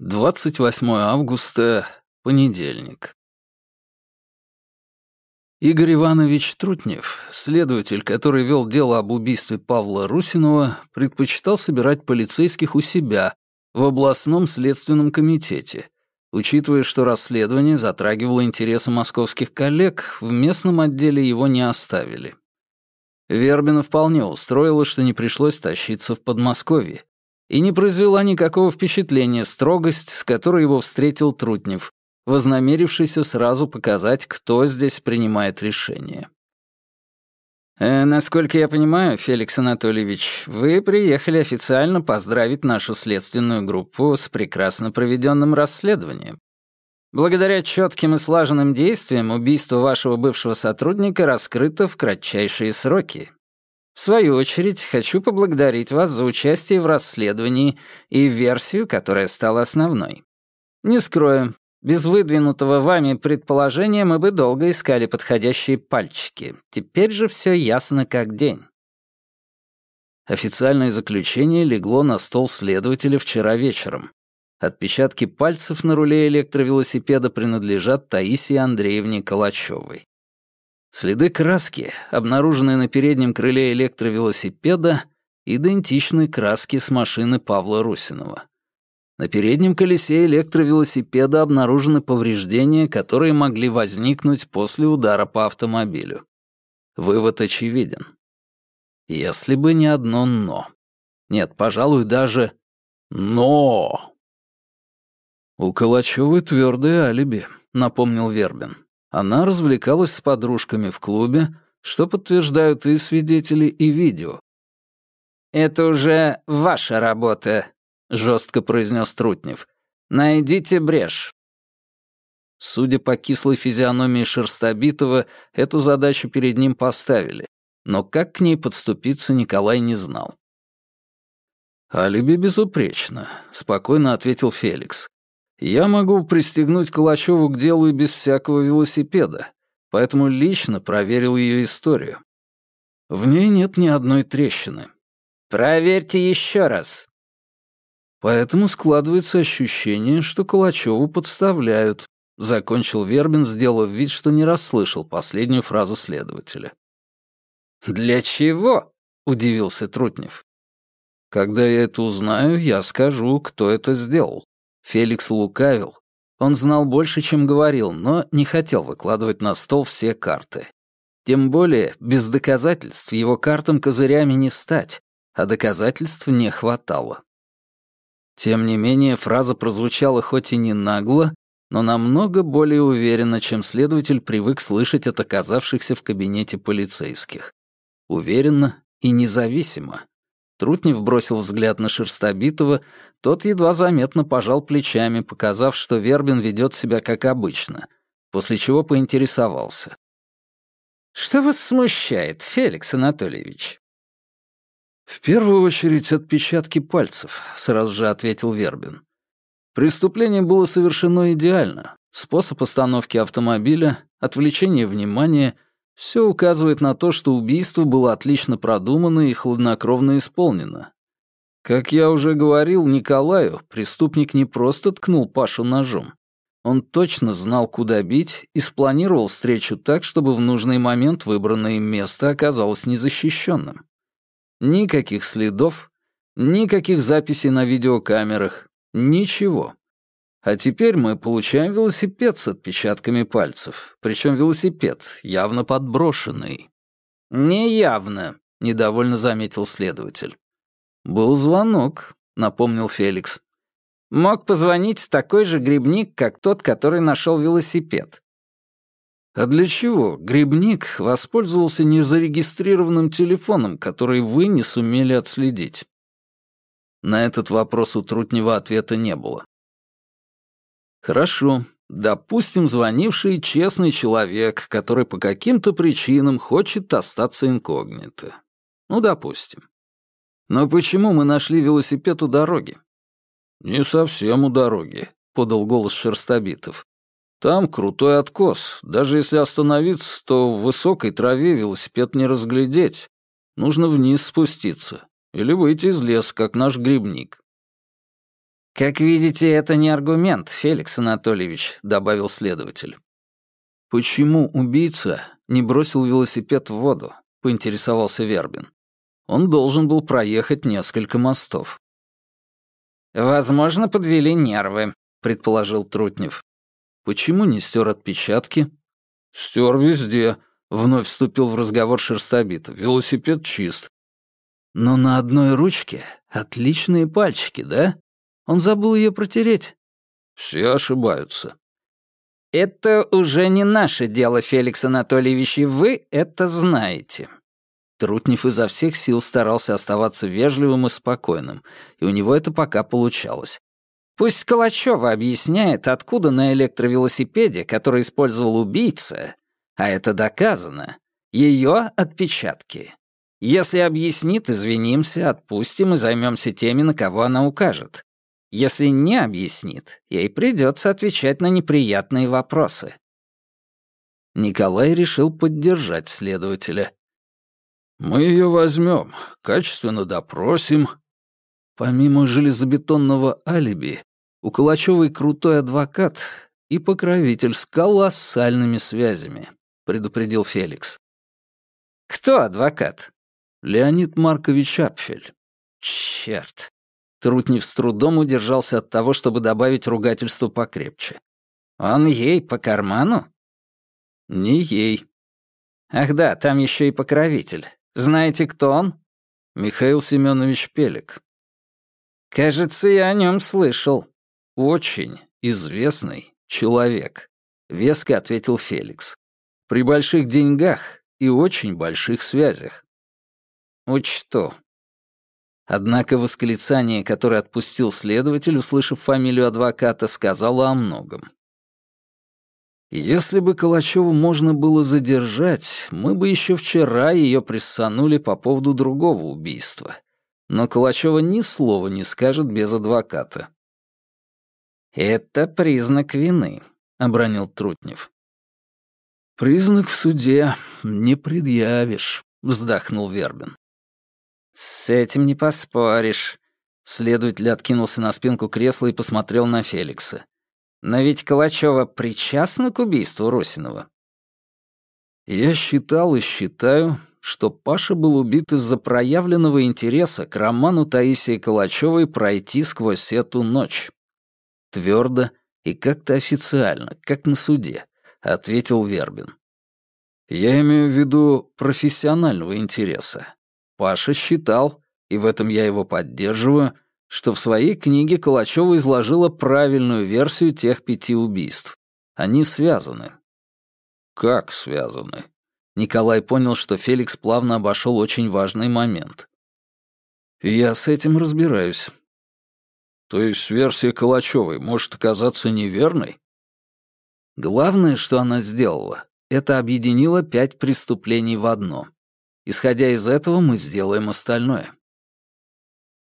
28 августа, понедельник. Игорь Иванович Трутнев, следователь, который вел дело об убийстве Павла Русинова, предпочитал собирать полицейских у себя, в областном следственном комитете, учитывая, что расследование затрагивало интересы московских коллег, в местном отделе его не оставили. Вербина вполне устроило, что не пришлось тащиться в Подмосковье, и не произвела никакого впечатления строгость, с которой его встретил Трутнев, вознамерившийся сразу показать, кто здесь принимает решение. «Э, «Насколько я понимаю, Феликс Анатольевич, вы приехали официально поздравить нашу следственную группу с прекрасно проведенным расследованием. Благодаря четким и слаженным действиям убийство вашего бывшего сотрудника раскрыто в кратчайшие сроки. В свою очередь, хочу поблагодарить вас за участие в расследовании и версию, которая стала основной. Не скрою, без выдвинутого вами предположения мы бы долго искали подходящие пальчики. Теперь же все ясно как день. Официальное заключение легло на стол следователя вчера вечером. Отпечатки пальцев на руле электровелосипеда принадлежат Таисии Андреевне Калачевой. Следы краски, обнаруженные на переднем крыле электровелосипеда, идентичны краске с машины Павла Русинова. На переднем колесе электровелосипеда обнаружены повреждения, которые могли возникнуть после удара по автомобилю. Вывод очевиден. Если бы не одно «но». Нет, пожалуй, даже «но». «У Калачёвой твёрдое алиби», — напомнил Вербин. Она развлекалась с подружками в клубе, что подтверждают и свидетели, и видео. «Это уже ваша работа», жестко произнес Трутнев. «Найдите брешь». Судя по кислой физиономии Шерстобитова, эту задачу перед ним поставили, но как к ней подступиться Николай не знал. «Алиби безупречно», — спокойно ответил Феликс. «Я могу пристегнуть Калачеву к делу и без всякого велосипеда, поэтому лично проверил ее историю. В ней нет ни одной трещины». «Проверьте еще раз», Поэтому складывается ощущение, что Калачеву подставляют, закончил Вербин, сделав вид, что не расслышал последнюю фразу следователя. «Для чего?» — удивился Трутнев. «Когда я это узнаю, я скажу, кто это сделал». Феликс лукавил. Он знал больше, чем говорил, но не хотел выкладывать на стол все карты. Тем более, без доказательств его картам козырями не стать, а доказательств не хватало. Тем не менее, фраза прозвучала хоть и не нагло, но намного более уверенно, чем следователь привык слышать от оказавшихся в кабинете полицейских. Уверенно и независимо. Трутнев бросил взгляд на Шерстобитова, тот едва заметно пожал плечами, показав, что Вербин ведет себя как обычно, после чего поинтересовался. «Что вас смущает, Феликс Анатольевич?» «В первую очередь отпечатки пальцев», — сразу же ответил Вербин. Преступление было совершено идеально. Способ остановки автомобиля, отвлечение внимания — все указывает на то, что убийство было отлично продумано и хладнокровно исполнено. Как я уже говорил Николаю, преступник не просто ткнул Пашу ножом. Он точно знал, куда бить, и спланировал встречу так, чтобы в нужный момент выбранное им место оказалось незащищенным. Никаких следов, никаких записей на видеокамерах, ничего. А теперь мы получаем велосипед с отпечатками пальцев, причем велосипед явно подброшенный. «Неявно», — недовольно заметил следователь. «Был звонок», — напомнил Феликс. «Мог позвонить такой же грибник, как тот, который нашел велосипед. А для чего грибник воспользовался незарегистрированным телефоном, который вы не сумели отследить? На этот вопрос у Трутнева ответа не было. Хорошо, допустим, звонивший честный человек, который по каким-то причинам хочет остаться инкогнито. Ну, допустим. Но почему мы нашли велосипед у дороги? Не совсем у дороги, подал голос Шерстобитов. Там крутой откос. Даже если остановиться, то в высокой траве велосипед не разглядеть. Нужно вниз спуститься. Или выйти из леса, как наш грибник. «Как видите, это не аргумент, Феликс Анатольевич», — добавил следователь. «Почему убийца не бросил велосипед в воду?» — поинтересовался Вербин. «Он должен был проехать несколько мостов». «Возможно, подвели нервы», — предположил Трутнев. «Почему не стер отпечатки?» «Стер везде», — вновь вступил в разговор Шерстобитов. «Велосипед чист». «Но на одной ручке отличные пальчики, да? Он забыл ее протереть». «Все ошибаются». «Это уже не наше дело, Феликс Анатольевич, и вы это знаете». Трутнев изо всех сил старался оставаться вежливым и спокойным, и у него это пока получалось. Пусть Калачева объясняет, откуда на электровелосипеде, который использовал убийца, а это доказано, ее отпечатки. Если объяснит, извинимся, отпустим и займемся теми, на кого она укажет. Если не объяснит, ей придется отвечать на неприятные вопросы. Николай решил поддержать следователя. «Мы ее возьмем, качественно допросим». Помимо железобетонного алиби, у Калачевой крутой адвокат и покровитель с колоссальными связями, предупредил Феликс. «Кто адвокат?» «Леонид Маркович Апфель». «Черт, Трутнев с трудом удержался от того, чтобы добавить ругательство покрепче. «Он ей по карману?» «Не ей». «Ах да, там еще и покровитель. Знаете, кто он?» «Михаил Семенович Пелик». «Кажется, я о нем слышал». «Очень известный человек», — веско ответил Феликс. «При больших деньгах и очень больших связях». «Учту», Однако восклицание, которое отпустил следователь, услышав фамилию адвоката, сказало о многом. Если бы Калачеву можно было задержать, мы бы еще вчера ее прессанули по поводу другого убийства. Но Калачева ни слова не скажет без адвоката. «Это признак вины», — обронил Трутнев. «Признак в суде не предъявишь», — вздохнул Вербин. «С этим не поспоришь». Следователь откинулся на спинку кресла и посмотрел на Феликса. «Но ведь Калачева причастна к убийству Русинова?» «Я считал и считаю, что Паша был убит из-за проявленного интереса к роману Таисии Калачевой пройти сквозь эту ночь. Твердо и как-то официально, как на суде», — ответил Вербин. «Я имею в виду профессионального интереса, Паша считал, и в этом я его поддерживаю, что в своей книге Калачева изложила правильную версию тех пяти убийств. Они связаны. Как связаны? Николай понял, что Феликс плавно обошел очень важный момент. Я с этим разбираюсь. То есть версия Калачевой может оказаться неверной? Главное, что она сделала, это объединила пять преступлений в одно. Исходя из этого, мы сделаем остальное».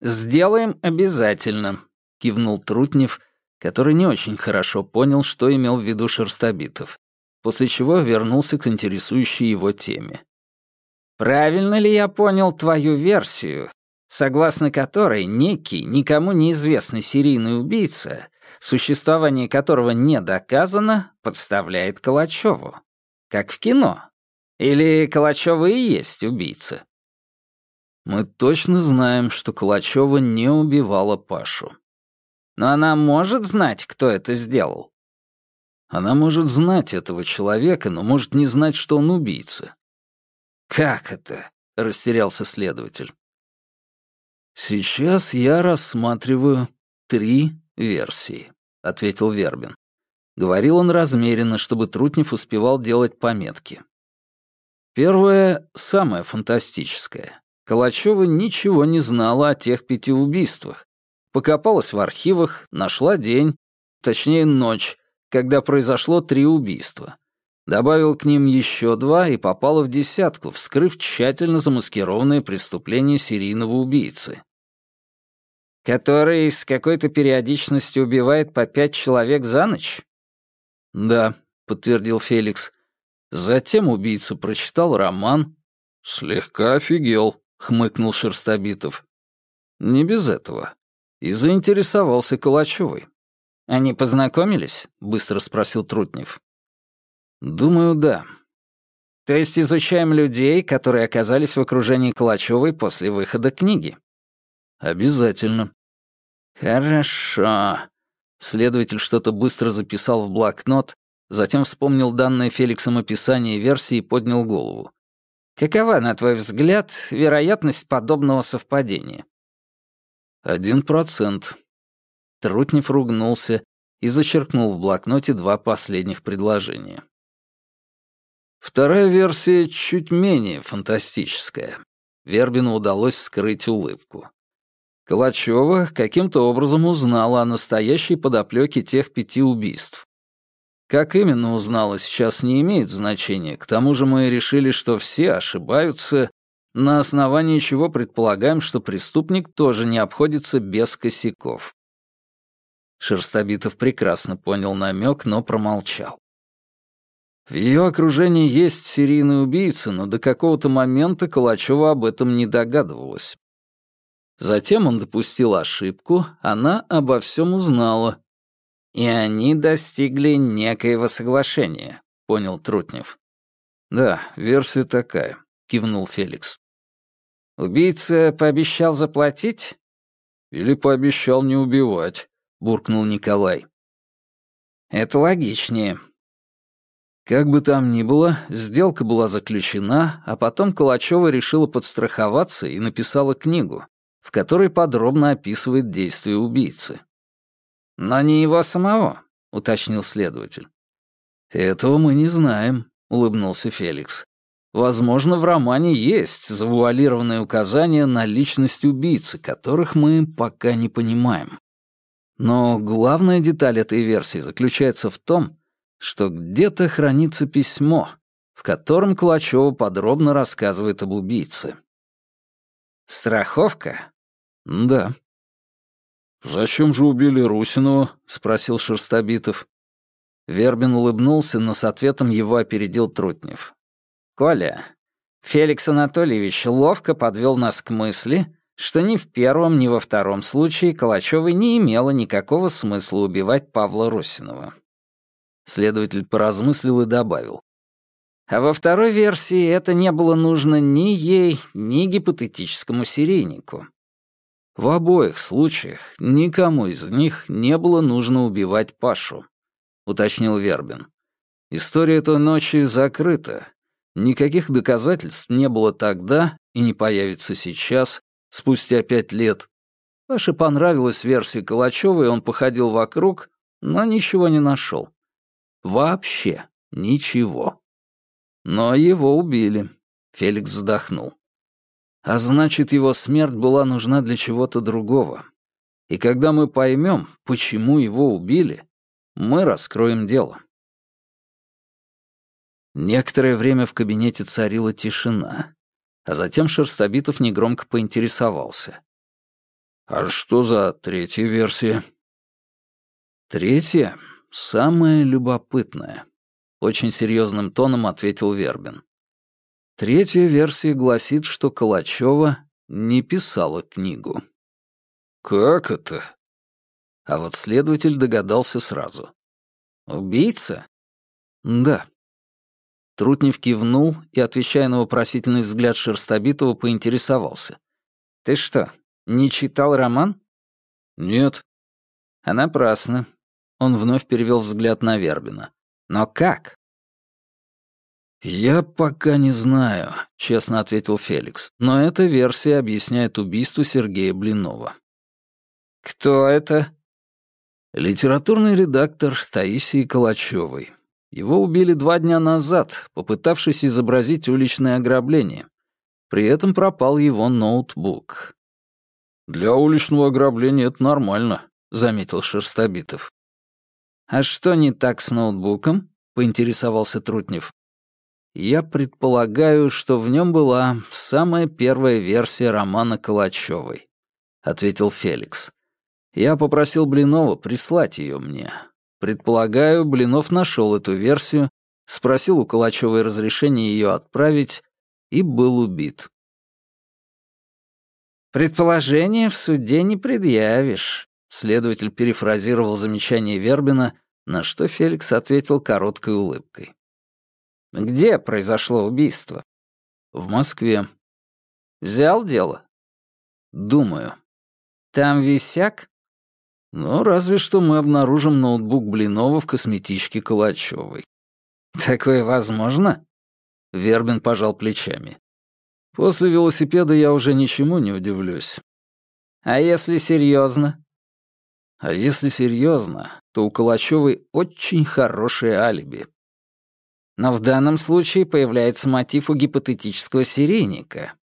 «Сделаем обязательно», — кивнул Трутнев, который не очень хорошо понял, что имел в виду Шерстобитов, после чего вернулся к интересующей его теме. «Правильно ли я понял твою версию, согласно которой некий, никому неизвестный серийный убийца, существование которого не доказано, подставляет Калачеву? Как в кино?» Или Калачева и есть убийца? Мы точно знаем, что Калачева не убивала Пашу. Но она может знать, кто это сделал? Она может знать этого человека, но может не знать, что он убийца. «Как это?» — растерялся следователь. «Сейчас я рассматриваю три версии», — ответил Вербин. Говорил он размеренно, чтобы Трутнев успевал делать пометки. Первое — самое фантастическое. Калачева ничего не знала о тех пяти убийствах. Покопалась в архивах, нашла день, точнее ночь, когда произошло три убийства. Добавил к ним еще два и попала в десятку, вскрыв тщательно замаскированное преступление серийного убийцы. «Который с какой-то периодичностью убивает по пять человек за ночь?» «Да», — подтвердил Феликс. Затем убийца прочитал роман. «Слегка офигел», — хмыкнул Шерстобитов. «Не без этого. И заинтересовался Калачевой. «Они познакомились?» — быстро спросил Трутнев. «Думаю, да». «То есть изучаем людей, которые оказались в окружении Калачевой после выхода книги?» «Обязательно». «Хорошо». Следователь что-то быстро записал в блокнот, затем вспомнил данное Феликсом описание версии и поднял голову. «Какова, на твой взгляд, вероятность подобного совпадения?» «Один процент». Трутнев ругнулся и зачеркнул в блокноте два последних предложения. Вторая версия чуть менее фантастическая. Вербину удалось скрыть улыбку. Калачева каким-то образом узнала о настоящей подоплеке тех пяти убийств. Как именно узнала, сейчас не имеет значения. К тому же мы решили, что все ошибаются, на основании чего предполагаем, что преступник тоже не обходится без косяков. Шерстобитов прекрасно понял намек, но промолчал. В ее окружении есть серийный убийца, но до какого-то момента Калачева об этом не догадывалась. Затем он допустил ошибку, она обо всем узнала. И они достигли некоего соглашения, понял Трутнев. Да, версия такая, кивнул Феликс. Убийца пообещал заплатить? Или пообещал не убивать, буркнул Николай. Это логичнее. Как бы там ни было, сделка была заключена, а потом Калачева решила подстраховаться и написала книгу, в которой подробно описывает действия убийцы. «Но не его самого», — уточнил следователь. «Этого мы не знаем», — улыбнулся Феликс. «Возможно, в романе есть завуалированные указания на личность убийцы, которых мы пока не понимаем. Но главная деталь этой версии заключается в том, что где-то хранится письмо, в котором Кулачева подробно рассказывает об убийце. «Страховка?» «Да». «Зачем же убили Русинова?» — спросил Шерстобитов. Вербин улыбнулся, но с ответом его опередил Трутнев. «Коля, Феликс Анатольевич ловко подвел нас к мысли, что ни в первом, ни во втором случае Калачёвой не имело никакого смысла убивать Павла Русинова». Следователь поразмыслил и добавил. А во второй версии это не было нужно ни ей, ни гипотетическому серийнику. В обоих случаях никому из них не было нужно убивать Пашу, уточнил Вербин. История той ночи закрыта. Никаких доказательств не было тогда и не появится сейчас, спустя пять лет. Паше понравилась версия Калачева, и он походил вокруг, но ничего не нашел. Вообще ничего. Но его убили. Феликс вздохнул. А значит, его смерть была нужна для чего-то другого. И когда мы поймем, почему его убили, мы раскроем дело. Некоторое время в кабинете царила тишина, а затем Шерстобитов негромко поинтересовался. «А что за третья версия?» «Третья — самая любопытная», — очень серьезным тоном ответил Вербин. Третья версия гласит, что Калачева не писала книгу. «Как это?» А вот следователь догадался сразу. «Убийца?» «Да». Трутнев кивнул и, отвечая на вопросительный взгляд Шерстобитова, поинтересовался. «Ты что, не читал роман?» «Нет». «А напрасно». Он вновь перевел взгляд на Вербина. «Но как?» «Я пока не знаю», — честно ответил Феликс, «но эта версия объясняет убийство Сергея Блинова». «Кто это?» Литературный редактор Таисии Калачевой. Его убили два дня назад, попытавшись изобразить уличное ограбление. При этом пропал его ноутбук. «Для уличного ограбления это нормально», — заметил Шерстобитов. «А что не так с ноутбуком?» — поинтересовался Трутнев. Я предполагаю, что в нем была самая первая версия романа Калачевой, ответил Феликс. Я попросил Блинова прислать ее мне. Предполагаю, Блинов нашел эту версию, спросил у Калачевой разрешения ее отправить и был убит. «Предположение в суде не предъявишь», — следователь перефразировал замечание Вербина, на что Феликс ответил короткой улыбкой. «Где произошло убийство?» «В Москве». «Взял дело?» «Думаю». «Там висяк?» «Ну, разве что мы обнаружим ноутбук Блинова в косметичке Калачевой». «Такое возможно?» Вербин пожал плечами. После велосипеда я уже ничему не удивлюсь. А если серьезно? А если серьезно, то у Калачевой очень хорошее алиби. Но в данном случае появляется мотив у гипотетического серийника.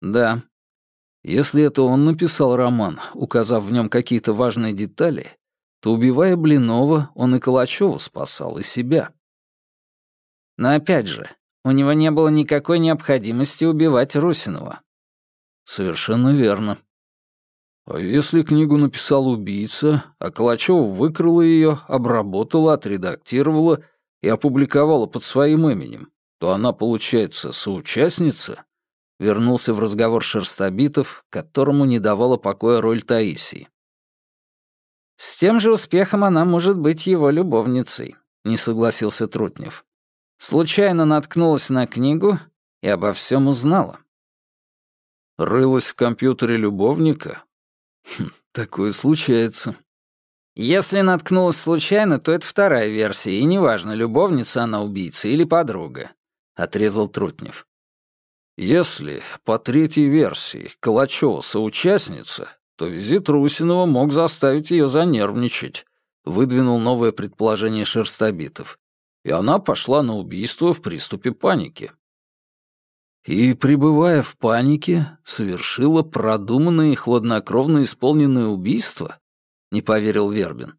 Да. Если это он написал роман, указав в нем какие-то важные детали, то, убивая Блинова, он и Калачеву спасал, и себя. Но опять же, у него не было никакой необходимости убивать Русинова. Совершенно верно. А если книгу написал убийца, а Калачева выкрала ее, обработала, отредактировала и опубликовала под своим именем, то она, получается, соучастница? Вернулся в разговор Шерстобитов, которому не давала покоя роль Таисии. «С тем же успехом она может быть его любовницей», — не согласился Трутнев. Случайно наткнулась на книгу и обо всем узнала. Рылась в компьютере любовника? Хм, такое случается. Если наткнулась случайно, то это вторая версия, и неважно, любовница она убийца или подруга, — отрезал Трутнев. Если, по третьей версии, Калачева соучастница, то визит Русинова мог заставить ее занервничать, — выдвинул новое предположение Шерстобитов и она пошла на убийство в приступе паники. И, пребывая в панике, совершила продуманное и хладнокровно исполненное убийство? Не поверил Вербин.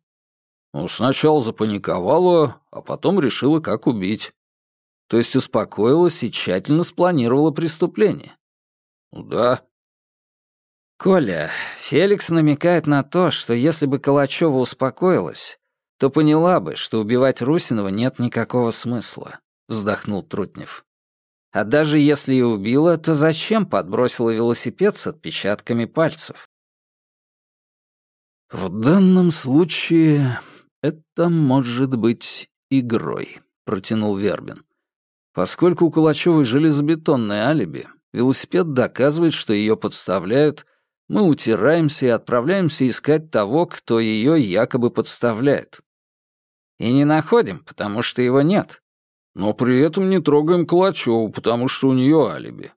Ну, сначала запаниковала, а потом решила, как убить. То есть успокоилась и тщательно спланировала преступление. Ну да. Коля, Феликс намекает на то, что если бы Калачева успокоилась, то поняла бы, что убивать Русинова нет никакого смысла», — вздохнул Трутнев. «А даже если и убила, то зачем подбросила велосипед с отпечатками пальцев?» «В данном случае это может быть игрой», — протянул Вербин. «Поскольку у Калачевой железобетонное алиби, велосипед доказывает, что ее подставляют, мы утираемся и отправляемся искать того, кто ее якобы подставляет. И не находим, потому что его нет. Но при этом не трогаем Калачеву, потому что у нее алиби.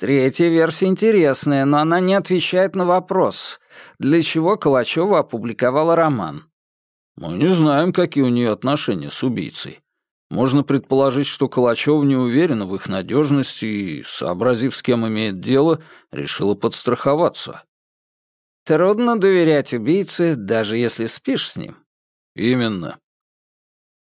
Третья версия интересная, но она не отвечает на вопрос, для чего Калачева опубликовала роман. Мы не знаем, какие у нее отношения с убийцей. Можно предположить, что Калачева не уверена в их надежности и, сообразив, с кем имеет дело, решила подстраховаться. Трудно доверять убийце, даже если спишь с ним. Именно.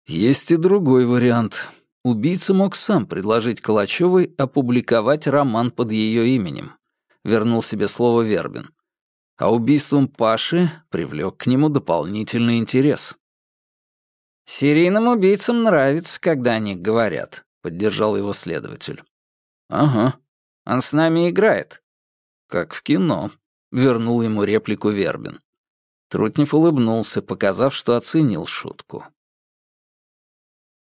Есть и другой вариант. Убийца мог сам предложить Калачевой опубликовать роман под ее именем. Вернул себе слово Вербин. А убийством Паши привлек к нему дополнительный интерес. «Серийным убийцам нравится, когда о них говорят», — поддержал его следователь. «Ага. Он с нами играет». «Как в кино», — вернул ему реплику Вербин. Трутнев улыбнулся, показав, что оценил шутку.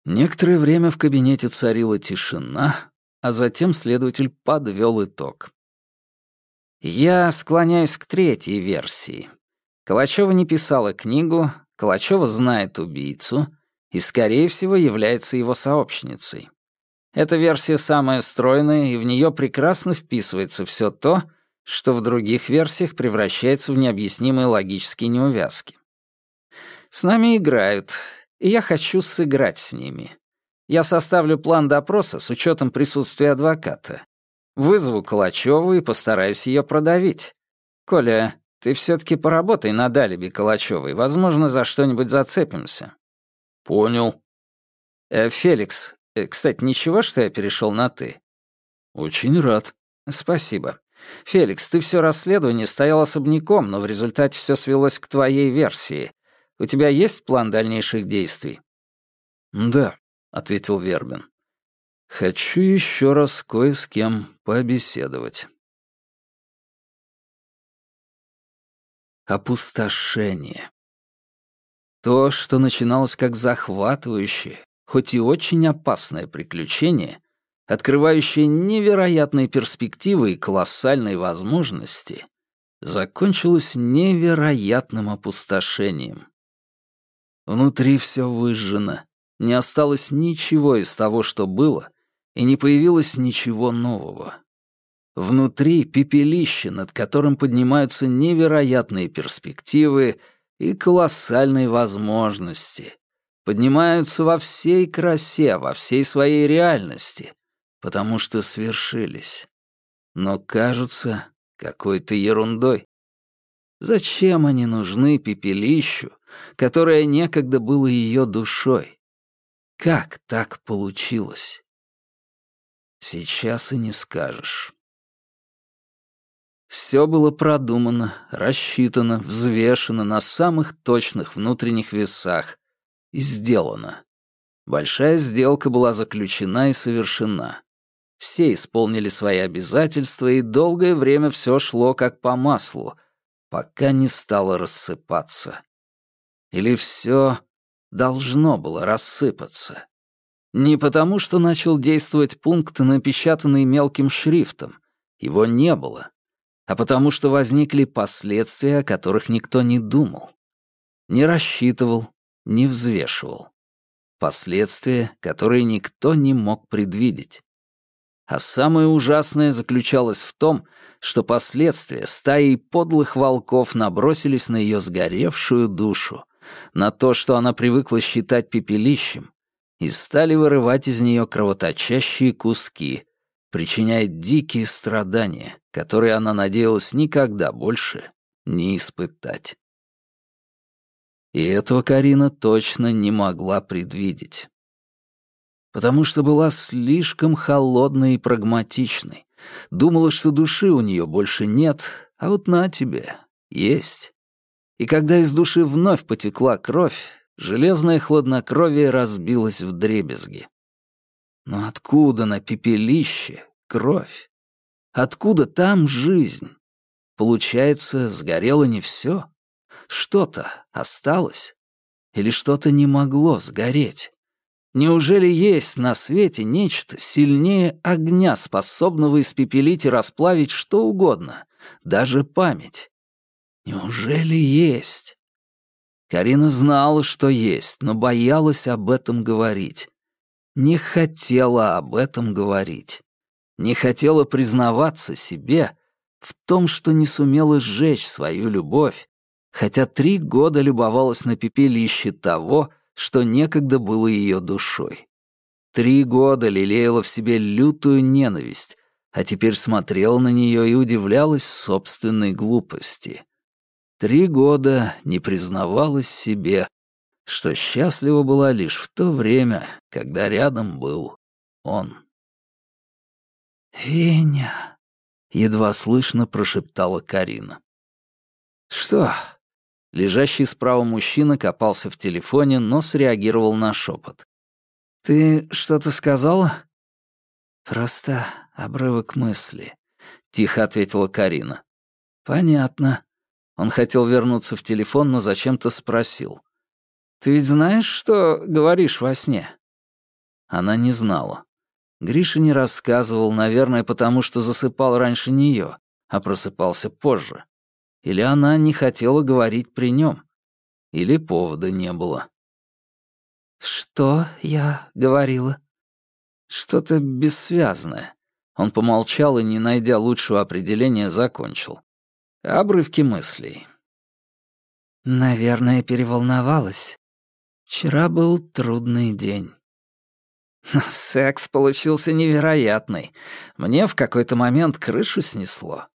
Некоторое время в кабинете царила тишина, а затем следователь подвел итог. Я склоняюсь к третьей версии. Калачева не писала книгу, Калачева знает убийцу и, скорее всего, является его сообщницей. Эта версия самая стройная, и в нее прекрасно вписывается все то, что в других версиях превращается в необъяснимые логические неувязки. С нами играют, и я хочу сыграть с ними. Я составлю план допроса с учетом присутствия адвоката. Вызову Калачеву и постараюсь ее продавить. Коля, ты все-таки поработай над алиби Калачевой, возможно, за что-нибудь зацепимся. Понял. Э, Феликс, э, кстати, ничего, что я перешел на «ты»? Очень рад. Спасибо. Феликс, ты все расследование стоял особняком, но в результате все свелось к твоей версии. У тебя есть план дальнейших действий?» «Да», — ответил Вербин. «Хочу еще раз кое с кем побеседовать». опустошение. То, что начиналось как захватывающее, хоть и очень опасное приключение, открывающее невероятные перспективы и колоссальные возможности, закончилось невероятным опустошением. Внутри все выжжено, не осталось ничего из того, что было, и не появилось ничего нового. Внутри пепелище, над которым поднимаются невероятные перспективы и колоссальные возможности. Поднимаются во всей красе, во всей своей реальности, потому что свершились. Но кажутся какой-то ерундой. Зачем они нужны пепелищу, которое некогда было ее душой? Как так получилось? Сейчас и не скажешь. Все было продумано, рассчитано, взвешено на самых точных внутренних весах и сделано. Большая сделка была заключена и совершена. Все исполнили свои обязательства, и долгое время все шло как по маслу, пока не стало рассыпаться. Или все должно было рассыпаться. Не потому, что начал действовать пункт, напечатанный мелким шрифтом. Его не было а потому что возникли последствия, о которых никто не думал, не рассчитывал, не взвешивал. Последствия, которые никто не мог предвидеть. А самое ужасное заключалось в том, что последствия стаи подлых волков набросились на ее сгоревшую душу, на то, что она привыкла считать пепелищем, и стали вырывать из нее кровоточащие куски, причиняя дикие страдания, которые она надеялась никогда больше не испытать. И этого Карина точно не могла предвидеть. Потому что была слишком холодной и прагматичной. Думала, что души у нее больше нет, а вот на тебе есть. И когда из души вновь потекла кровь, железное хладнокровие разбилось в дребезги. Но откуда на пепелище кровь? Откуда там жизнь? Получается, сгорело не все? Что-то осталось? Или что-то не могло сгореть? Неужели есть на свете нечто сильнее огня, способного испепелить и расплавить что угодно, даже память? Неужели есть? Карина знала, что есть, но боялась об этом говорить не хотела об этом говорить. Не хотела признаваться себе в том, что не сумела сжечь свою любовь, хотя три года любовалась на пепелище того, что некогда было ее душой. Три года лелеяла в себе лютую ненависть, а теперь смотрела на нее и удивлялась собственной глупости. Три года не признавалась себе, что счастлива была лишь в то время, когда рядом был он. «Веня!» — едва слышно прошептала Карина. «Что?» Лежащий справа мужчина копался в телефоне, но среагировал на шепот. «Ты что-то сказала?» «Просто обрывок мысли», — тихо ответила Карина. «Понятно». Он хотел вернуться в телефон, но зачем-то спросил. Ты ведь знаешь, что говоришь во сне?» Она не знала. Гриша не рассказывал, наверное, потому что засыпал раньше нее, а просыпался позже. Или она не хотела говорить при нем. Или повода не было. «Что я говорила?» «Что-то бессвязное». Он помолчал и, не найдя лучшего определения, закончил. Обрывки мыслей. «Наверное, переволновалась. Вчера был трудный день. Но секс получился невероятный. Мне в какой-то момент крышу снесло.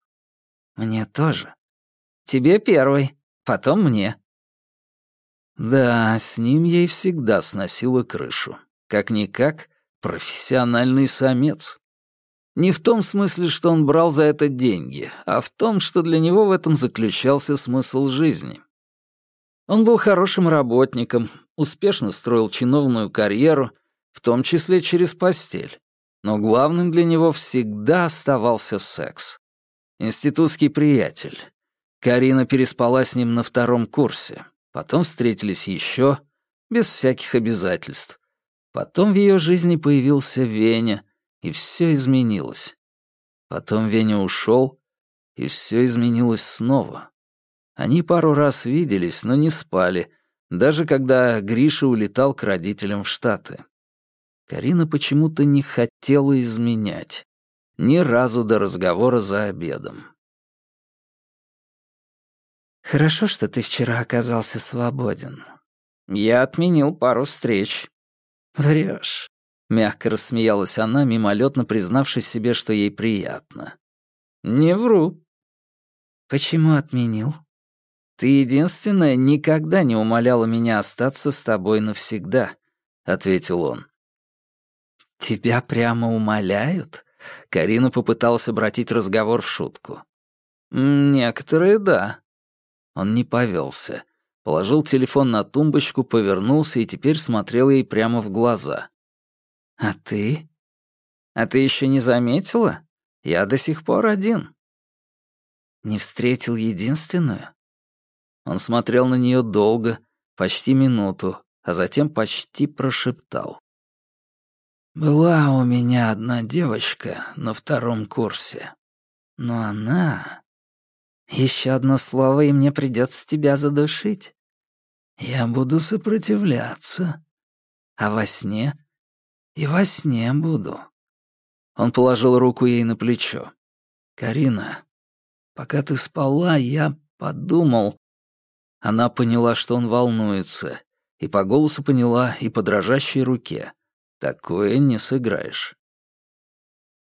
Мне тоже. Тебе первый, потом мне. Да, с ним ей всегда сносило крышу. Как-никак, профессиональный самец. Не в том смысле, что он брал за это деньги, а в том, что для него в этом заключался смысл жизни. Он был хорошим работником, успешно строил чиновную карьеру, в том числе через постель. Но главным для него всегда оставался секс. Институтский приятель. Карина переспала с ним на втором курсе. Потом встретились еще, без всяких обязательств. Потом в ее жизни появился Веня, и все изменилось. Потом Веня ушел, и все изменилось снова. Они пару раз виделись, но не спали, даже когда Гриша улетал к родителям в Штаты. Карина почему-то не хотела изменять. Ни разу до разговора за обедом. «Хорошо, что ты вчера оказался свободен. Я отменил пару встреч. Врешь. Мягко рассмеялась она, мимолетно признавшись себе, что ей приятно. Не вру. Почему отменил? Ты единственная никогда не умоляла меня остаться с тобой навсегда, ответил он. Тебя прямо умоляют? Карина попыталась обратить разговор в шутку. Некоторые да. Он не повелся. Положил телефон на тумбочку, повернулся и теперь смотрел ей прямо в глаза. «А ты?» «А ты еще не заметила? Я до сих пор один». «Не встретил единственную?» Он смотрел на нее долго, почти минуту, а затем почти прошептал. «Была у меня одна девочка на втором курсе, но она...» Еще одно слово, и мне придется тебя задушить. Я буду сопротивляться. А во сне? И во сне буду. Он положил руку ей на плечо. «Карина, пока ты спала, я подумал...» Она поняла, что он волнуется, и по голосу поняла, и по дрожащей руке. Такое не сыграешь.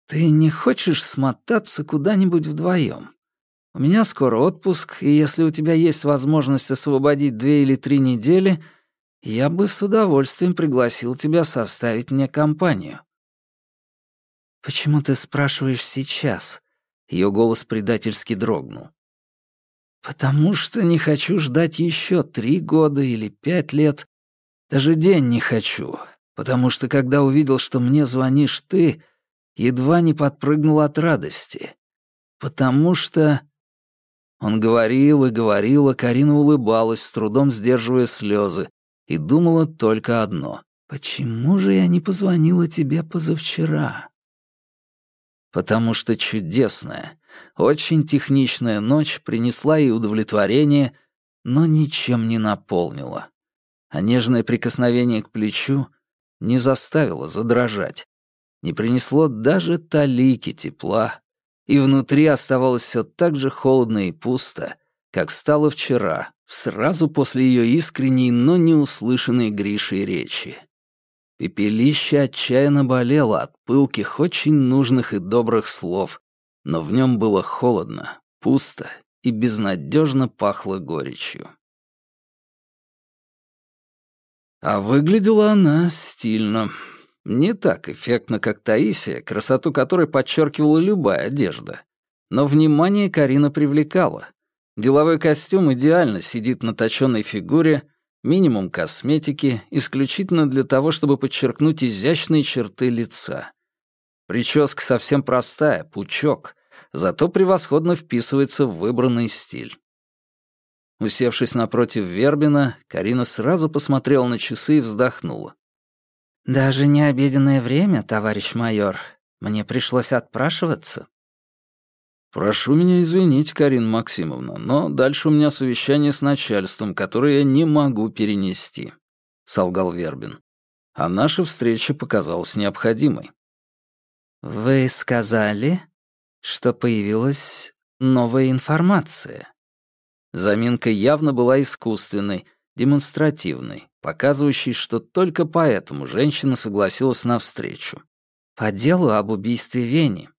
«Ты не хочешь смотаться куда-нибудь вдвоем? У меня скоро отпуск, и если у тебя есть возможность освободить две или три недели, я бы с удовольствием пригласил тебя составить мне компанию». «Почему ты спрашиваешь сейчас?» Ее голос предательски дрогнул. «Потому что не хочу ждать еще три года или пять лет. Даже день не хочу, потому что когда увидел, что мне звонишь ты, едва не подпрыгнул от радости. Потому что...» Он говорил и говорил, а Карина улыбалась, с трудом сдерживая слезы, и думала только одно. «Почему же я не позвонила тебе позавчера?» Потому что чудесная, очень техничная ночь принесла ей удовлетворение, но ничем не наполнила. А нежное прикосновение к плечу не заставило задрожать, не принесло даже талики тепла и внутри оставалось все так же холодно и пусто, как стало вчера, сразу после ее искренней, но неуслышанной Гришей речи. Пепелище отчаянно болело от пылких, очень нужных и добрых слов, но в нем было холодно, пусто и безнадежно пахло горечью. А выглядела она стильно. Не так эффектно, как Таисия, красоту которой подчеркивала любая одежда. Но внимание Карина привлекала. Деловой костюм идеально сидит на точенной фигуре, минимум косметики, исключительно для того, чтобы подчеркнуть изящные черты лица. Прическа совсем простая, пучок, зато превосходно вписывается в выбранный стиль. Усевшись напротив Вербина, Карина сразу посмотрела на часы и вздохнула. «Даже не обеденное время, товарищ майор. Мне пришлось отпрашиваться». «Прошу меня извинить, Карина Максимовна, но дальше у меня совещание с начальством, которое я не могу перенести», — солгал Вербин. «А наша встреча показалась необходимой». «Вы сказали, что появилась новая информация». Заминка явно была искусственной, демонстративной, показывающий, что только поэтому женщина согласилась на встречу. «По делу об убийстве Вени».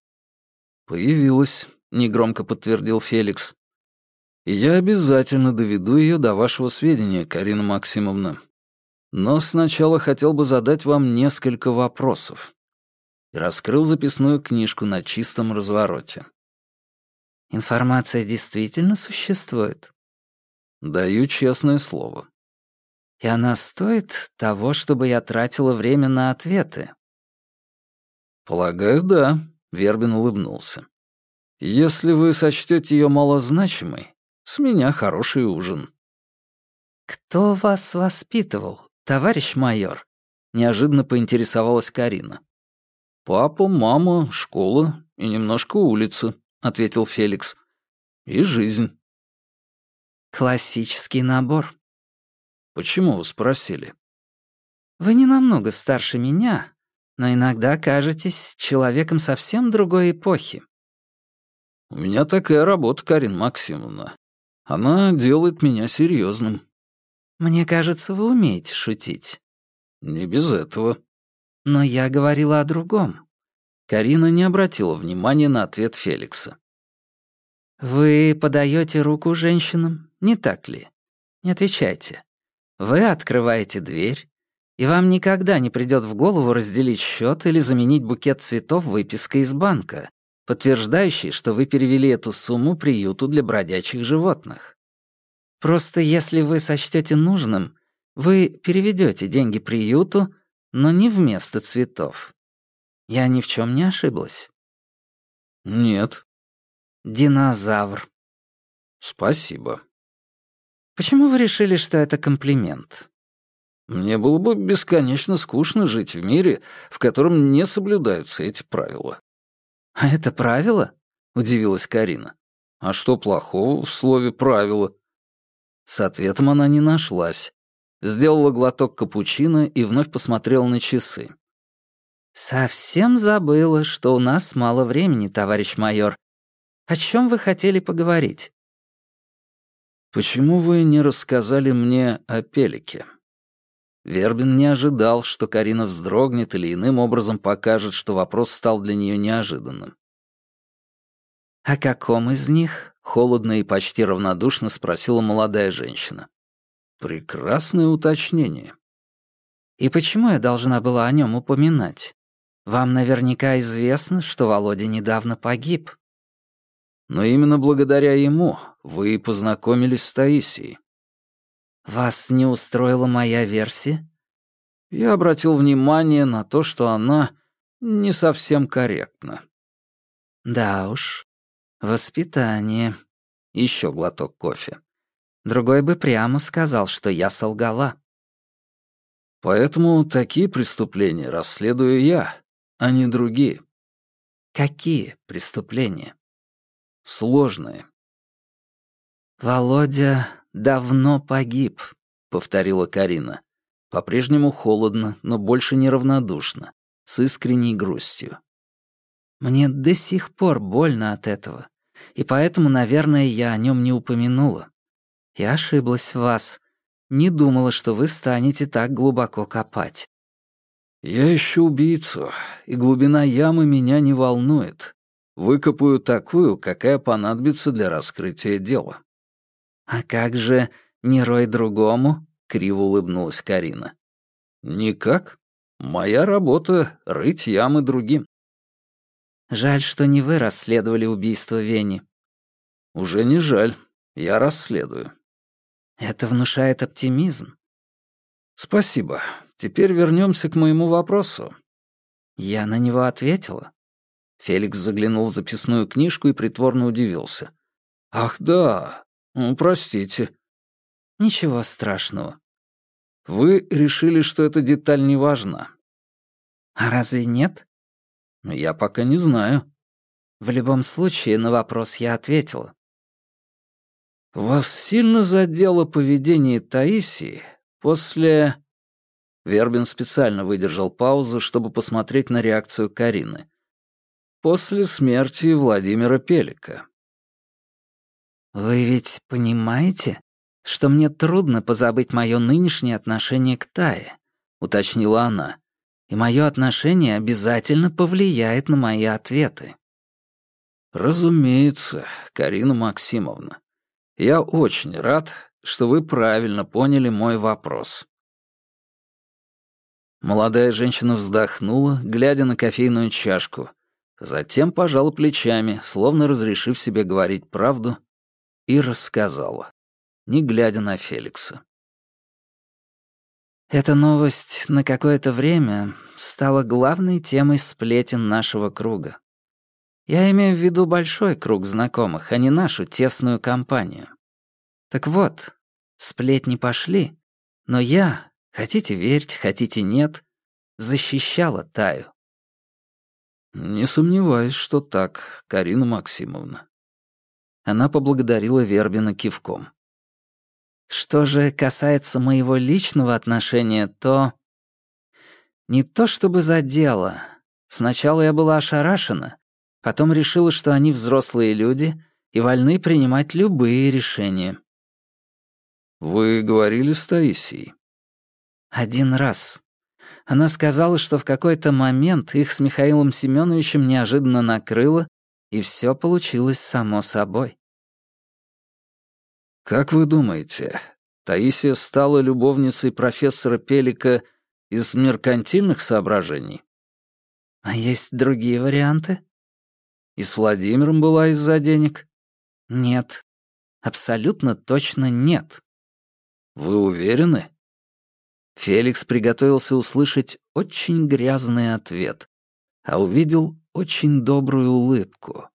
«Появилась», — негромко подтвердил Феликс. «И я обязательно доведу ее до вашего сведения, Карина Максимовна. Но сначала хотел бы задать вам несколько вопросов». И раскрыл записную книжку на чистом развороте. «Информация действительно существует?» «Даю честное слово. И она стоит того, чтобы я тратила время на ответы. Полагаю, да, Вербин улыбнулся. Если вы сочтете ее малозначимой, с меня хороший ужин». «Кто вас воспитывал, товарищ майор?» — неожиданно поинтересовалась Карина. «Папа, мама, школа и немножко улица», — ответил Феликс. «И жизнь». «Классический набор». «Почему вы спросили?» «Вы не намного старше меня, но иногда кажетесь человеком совсем другой эпохи». «У меня такая работа, Карин Максимовна. Она делает меня серьезным. «Мне кажется, вы умеете шутить». «Не без этого». «Но я говорила о другом». Карина не обратила внимания на ответ Феликса. «Вы подаете руку женщинам, не так ли? Не отвечайте. Вы открываете дверь, и вам никогда не придет в голову разделить счет или заменить букет цветов выпиской из банка, подтверждающий, что вы перевели эту сумму приюту для бродячих животных. Просто если вы сочтете нужным, вы переведете деньги приюту, но не вместо цветов. Я ни в чем не ошиблась. Нет. Динозавр. Спасибо. Почему вы решили, что это комплимент? Мне было бы бесконечно скучно жить в мире, в котором не соблюдаются эти правила. «А это правило?» — удивилась Карина. «А что плохого в слове «правило»?» С ответом она не нашлась. Сделала глоток капучино и вновь посмотрела на часы. «Совсем забыла, что у нас мало времени, товарищ майор. О чем вы хотели поговорить?» «Почему вы не рассказали мне о Пелике?» Вербин не ожидал, что Карина вздрогнет или иным образом покажет, что вопрос стал для нее неожиданным. «О каком из них?» — холодно и почти равнодушно спросила молодая женщина. «Прекрасное уточнение». «И почему я должна была о нем упоминать? Вам наверняка известно, что Володя недавно погиб». «Но именно благодаря ему вы познакомились с Таисией». «Вас не устроила моя версия?» Я обратил внимание на то, что она не совсем корректна. «Да уж. Воспитание. Еще глоток кофе. Другой бы прямо сказал, что я солгала». «Поэтому такие преступления расследую я, а не другие». «Какие преступления?» «Сложные». «Володя давно погиб», — повторила Карина. По-прежнему холодно, но больше неравнодушно, с искренней грустью. «Мне до сих пор больно от этого, и поэтому, наверное, я о нем не упомянула. Я ошиблась в вас. Не думала, что вы станете так глубоко копать». «Я ищу убийцу, и глубина ямы меня не волнует. Выкопаю такую, какая понадобится для раскрытия дела». «А как же не рой другому?» — криво улыбнулась Карина. «Никак. Моя работа — рыть ямы другим». «Жаль, что не вы расследовали убийство Вени». «Уже не жаль. Я расследую». «Это внушает оптимизм». «Спасибо. Теперь вернемся к моему вопросу». Я на него ответила. Феликс заглянул в записную книжку и притворно удивился. «Ах да, простите». «Ничего страшного». «Вы решили, что эта деталь не важна?» «А разве нет?» «Я пока не знаю». В любом случае, на вопрос я ответила. «Вас сильно задело поведение Таисии после...» Вербин специально выдержал паузу, чтобы посмотреть на реакцию Карины. «После смерти Владимира Пелика». «Вы ведь понимаете, что мне трудно позабыть мое нынешнее отношение к Тае?» — уточнила она. «И мое отношение обязательно повлияет на мои ответы». «Разумеется, Карина Максимовна. Я очень рад, что вы правильно поняли мой вопрос». Молодая женщина вздохнула, глядя на кофейную чашку. Затем пожала плечами, словно разрешив себе говорить правду, и рассказала, не глядя на Феликса. Эта новость на какое-то время стала главной темой сплетен нашего круга. Я имею в виду большой круг знакомых, а не нашу тесную компанию. Так вот, сплетни пошли, но я, хотите верьте, хотите нет, защищала Таю. Не сомневаюсь, что так, Карина Максимовна. Она поблагодарила Вербина кивком. Что же касается моего личного отношения, то... Не то чтобы за дело. Сначала я была ошарашена, потом решила, что они взрослые люди и вольны принимать любые решения. «Вы говорили с Таисией?» «Один раз. Она сказала, что в какой-то момент их с Михаилом Семеновичем неожиданно накрыло, и все получилось само собой. «Как вы думаете, Таисия стала любовницей профессора Пелика из меркантильных соображений?» «А есть другие варианты?» «И с Владимиром была из-за денег?» «Нет. Абсолютно точно нет». «Вы уверены?» Феликс приготовился услышать очень грязный ответ, а увидел очень добрую улыбку.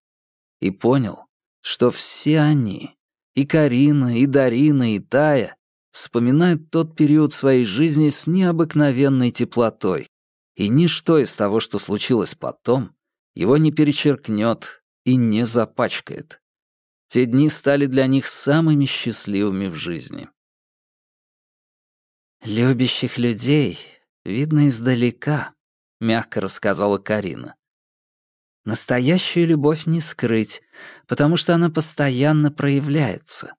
И понял, что все они, и Карина, и Дарина, и Тая, вспоминают тот период своей жизни с необыкновенной теплотой, и ничто из того, что случилось потом, его не перечеркнет и не запачкает. Те дни стали для них самыми счастливыми в жизни. «Любящих людей видно издалека», — мягко рассказала Карина. «Настоящую любовь не скрыть, потому что она постоянно проявляется.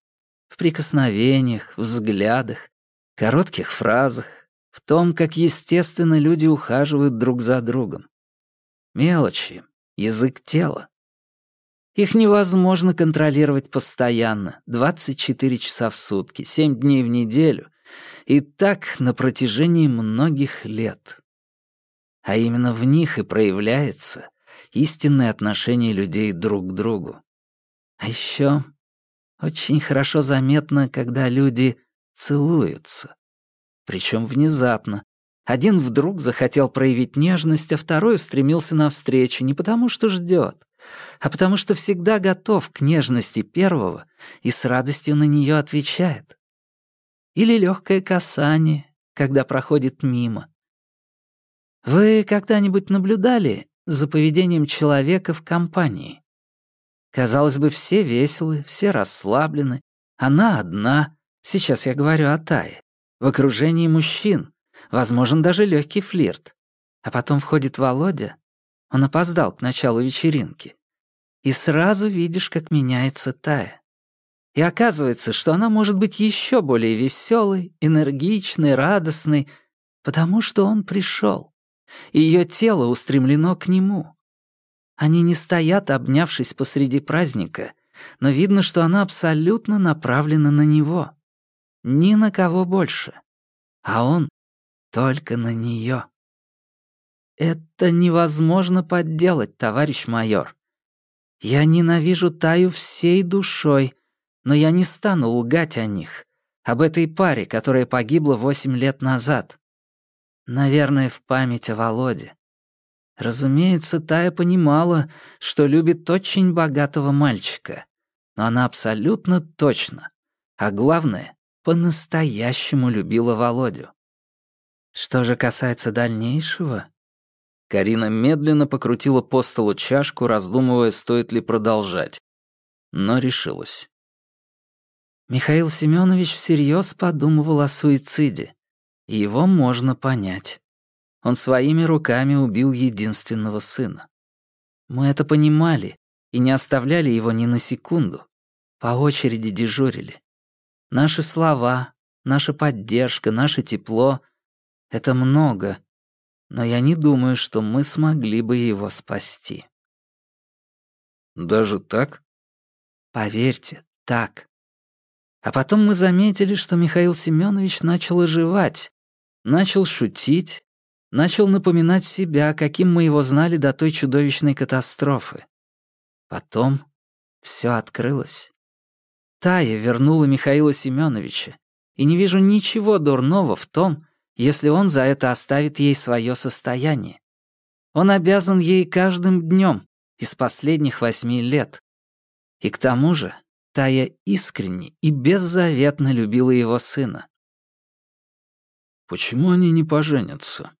В прикосновениях, взглядах, коротких фразах, в том, как естественно люди ухаживают друг за другом. Мелочи, язык тела. Их невозможно контролировать постоянно, 24 часа в сутки, 7 дней в неделю, и так на протяжении многих лет. А именно в них и проявляется истинное отношение людей друг к другу. А еще очень хорошо заметно, когда люди целуются. Причем внезапно. Один вдруг захотел проявить нежность, а второй устремился навстречу не потому, что ждет, а потому что всегда готов к нежности первого и с радостью на нее отвечает или легкое касание, когда проходит мимо. Вы когда-нибудь наблюдали за поведением человека в компании? Казалось бы, все веселы, все расслаблены, она одна, сейчас я говорю о Тае, в окружении мужчин, возможен даже легкий флирт. А потом входит Володя, он опоздал к началу вечеринки, и сразу видишь, как меняется Тая. И оказывается, что она может быть еще более веселой, энергичной, радостной, потому что он пришел, ее тело устремлено к нему. Они не стоят, обнявшись посреди праздника, но видно, что она абсолютно направлена на него. Ни на кого больше. А он только на нее. Это невозможно подделать, товарищ майор. Я ненавижу Таю всей душой, но я не стану лгать о них, об этой паре, которая погибла восемь лет назад. Наверное, в память о Володе. Разумеется, Тая понимала, что любит очень богатого мальчика, но она абсолютно точно, а главное, по-настоящему любила Володю. Что же касается дальнейшего... Карина медленно покрутила по столу чашку, раздумывая, стоит ли продолжать. Но решилась. Михаил Семенович всерьез подумывал о суициде, его можно понять. Он своими руками убил единственного сына. Мы это понимали и не оставляли его ни на секунду. По очереди дежурили. Наши слова, наша поддержка, наше тепло — это много, но я не думаю, что мы смогли бы его спасти. Даже так? Поверьте, так. А потом мы заметили, что Михаил Семенович начал оживать, начал шутить, начал напоминать себя, каким мы его знали до той чудовищной катастрофы. Потом все открылось. Тая вернула Михаила Семеновича, и не вижу ничего дурного в том, если он за это оставит ей свое состояние. Он обязан ей каждым днем из последних восьми лет. И к тому же Тая искренне и беззаветно любила его сына. Почему они не поженятся?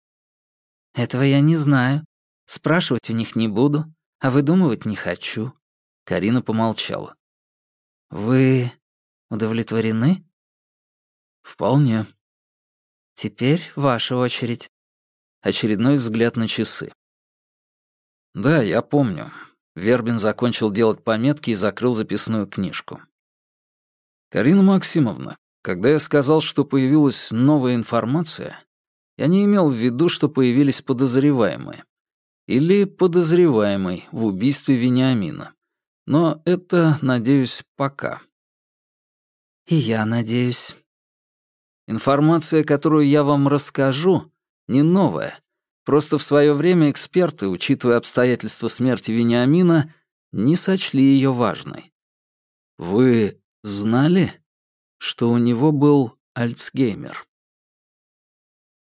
Этого я не знаю. Спрашивать у них не буду, а выдумывать не хочу. Карина помолчала. Вы удовлетворены? Вполне. Теперь ваша очередь. Очередной взгляд на часы. Да, я помню. Вербин закончил делать пометки и закрыл записную книжку. «Карина Максимовна, когда я сказал, что появилась новая информация, я не имел в виду, что появились подозреваемые. Или подозреваемый в убийстве Вениамина. Но это, надеюсь, пока». «И я надеюсь». «Информация, которую я вам расскажу, не новая, Просто в свое время эксперты, учитывая обстоятельства смерти Вениамина, не сочли ее важной. Вы знали, что у него был Альцгеймер?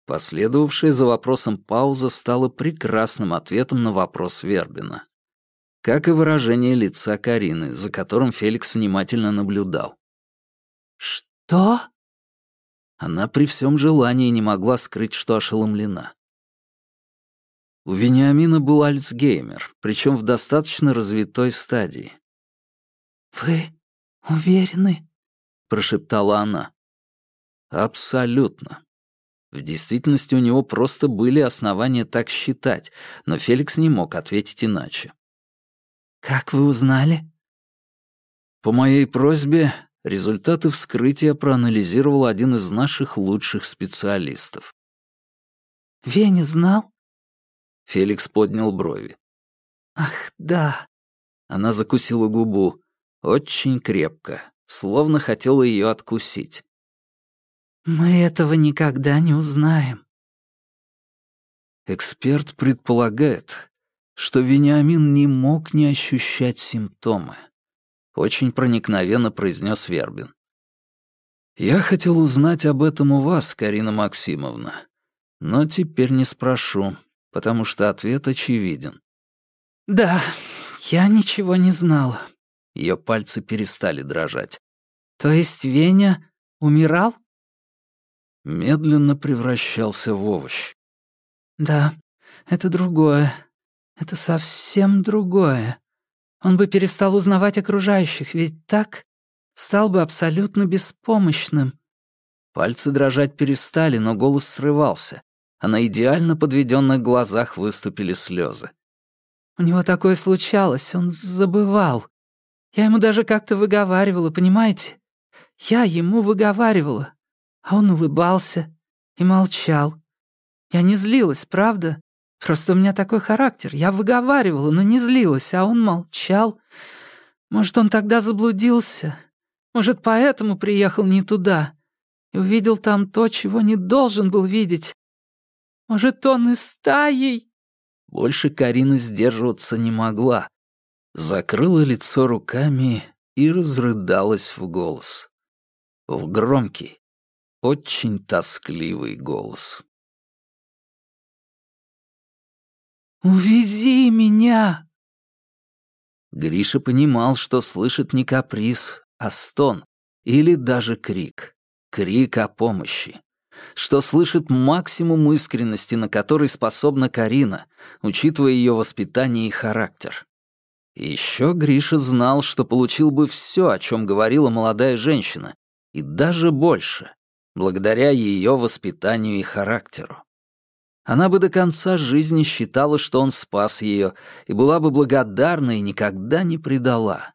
Последовавшая за вопросом пауза стала прекрасным ответом на вопрос Вербина. Как и выражение лица Карины, за которым Феликс внимательно наблюдал. «Что?» Она при всем желании не могла скрыть, что ошеломлена. У Вениамина был Альцгеймер, причем в достаточно развитой стадии. «Вы уверены?» — прошептала она. «Абсолютно. В действительности у него просто были основания так считать, но Феликс не мог ответить иначе. «Как вы узнали?» По моей просьбе результаты вскрытия проанализировал один из наших лучших специалистов. «Веня знал?» Феликс поднял брови. «Ах, да». Она закусила губу. Очень крепко, словно хотела ее откусить. «Мы этого никогда не узнаем». Эксперт предполагает, что Вениамин не мог не ощущать симптомы. Очень проникновенно произнес Вербин. «Я хотел узнать об этом у вас, Карина Максимовна, но теперь не спрошу потому что ответ очевиден. «Да, я ничего не знала». Ее пальцы перестали дрожать. «То есть Веня умирал?» Медленно превращался в овощ. «Да, это другое. Это совсем другое. Он бы перестал узнавать окружающих, ведь так? Стал бы абсолютно беспомощным». Пальцы дрожать перестали, но голос срывался а на идеально подведенных глазах выступили слезы. «У него такое случалось, он забывал. Я ему даже как-то выговаривала, понимаете? Я ему выговаривала, а он улыбался и молчал. Я не злилась, правда? Просто у меня такой характер. Я выговаривала, но не злилась, а он молчал. Может, он тогда заблудился? Может, поэтому приехал не туда и увидел там то, чего не должен был видеть, может, он и стаей?» Больше Карина сдерживаться не могла. Закрыла лицо руками и разрыдалась в голос. В громкий, очень тоскливый голос. «Увези меня!» Гриша понимал, что слышит не каприз, а стон или даже крик. Крик о помощи что слышит максимум искренности, на который способна Карина, учитывая ее воспитание и характер. Еще Гриша знал, что получил бы все, о чем говорила молодая женщина, и даже больше, благодаря ее воспитанию и характеру. Она бы до конца жизни считала, что он спас ее, и была бы благодарна и никогда не предала.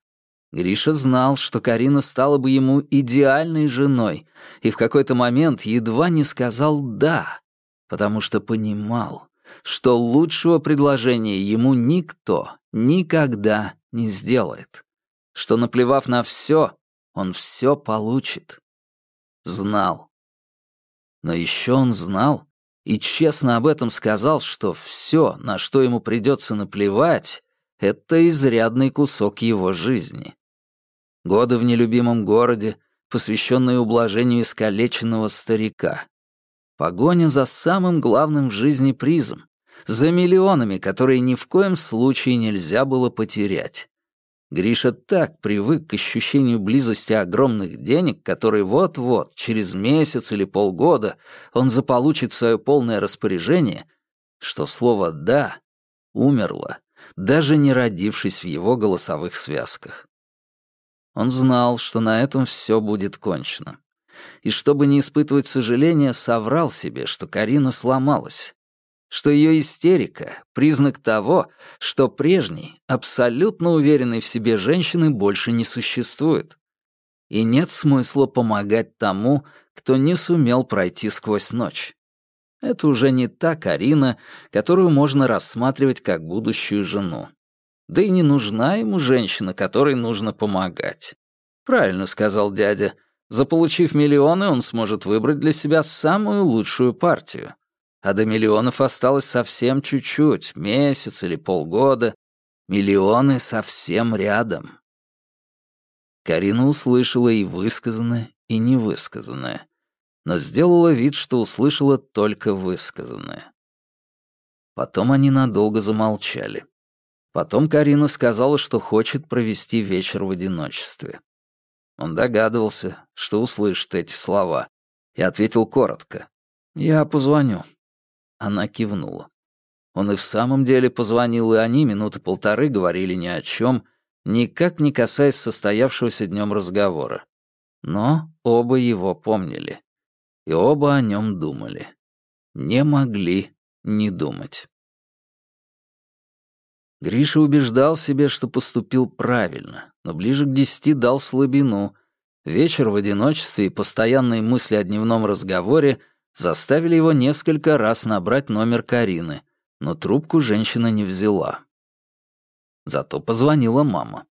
Гриша знал, что Карина стала бы ему идеальной женой, и в какой-то момент едва не сказал «да», потому что понимал, что лучшего предложения ему никто никогда не сделает, что, наплевав на все, он все получит. Знал. Но еще он знал и честно об этом сказал, что все, на что ему придется наплевать, это изрядный кусок его жизни. Годы в нелюбимом городе, посвященные ублажению искалеченного старика. Погоня за самым главным в жизни призом, за миллионами, которые ни в коем случае нельзя было потерять. Гриша так привык к ощущению близости огромных денег, которые вот-вот, через месяц или полгода, он заполучит в свое полное распоряжение, что слово «да» умерло, даже не родившись в его голосовых связках. Он знал, что на этом все будет кончено. И чтобы не испытывать сожаления, соврал себе, что Карина сломалась, что ее истерика — признак того, что прежней, абсолютно уверенной в себе женщины больше не существует. И нет смысла помогать тому, кто не сумел пройти сквозь ночь. Это уже не та Карина, которую можно рассматривать как будущую жену. Да и не нужна ему женщина, которой нужно помогать. Правильно сказал дядя. Заполучив миллионы, он сможет выбрать для себя самую лучшую партию. А до миллионов осталось совсем чуть-чуть, месяц или полгода. Миллионы совсем рядом. Карина услышала и высказанное, и невысказанное, но сделала вид, что услышала только высказанное. Потом они надолго замолчали. Потом Карина сказала, что хочет провести вечер в одиночестве. Он догадывался, что услышит эти слова, и ответил коротко. «Я позвоню». Она кивнула. Он и в самом деле позвонил, и они минуты полторы говорили ни о чем, никак не касаясь состоявшегося днем разговора. Но оба его помнили. И оба о нем думали. Не могли не думать. Гриша убеждал себя, что поступил правильно, но ближе к десяти дал слабину. Вечер в одиночестве и постоянные мысли о дневном разговоре заставили его несколько раз набрать номер Карины, но трубку женщина не взяла. Зато позвонила мама.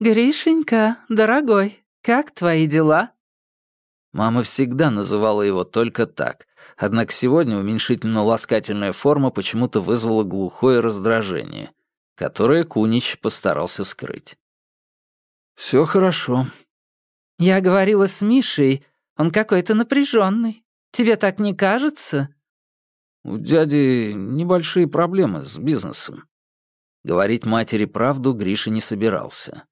«Гришенька, дорогой, как твои дела?» Мама всегда называла его только так, однако сегодня уменьшительно-ласкательная форма почему-то вызвала глухое раздражение, которое Кунич постарался скрыть. «Все хорошо». «Я говорила с Мишей, он какой-то напряженный. Тебе так не кажется?» «У дяди небольшие проблемы с бизнесом». Говорить матери правду Гриша не собирался.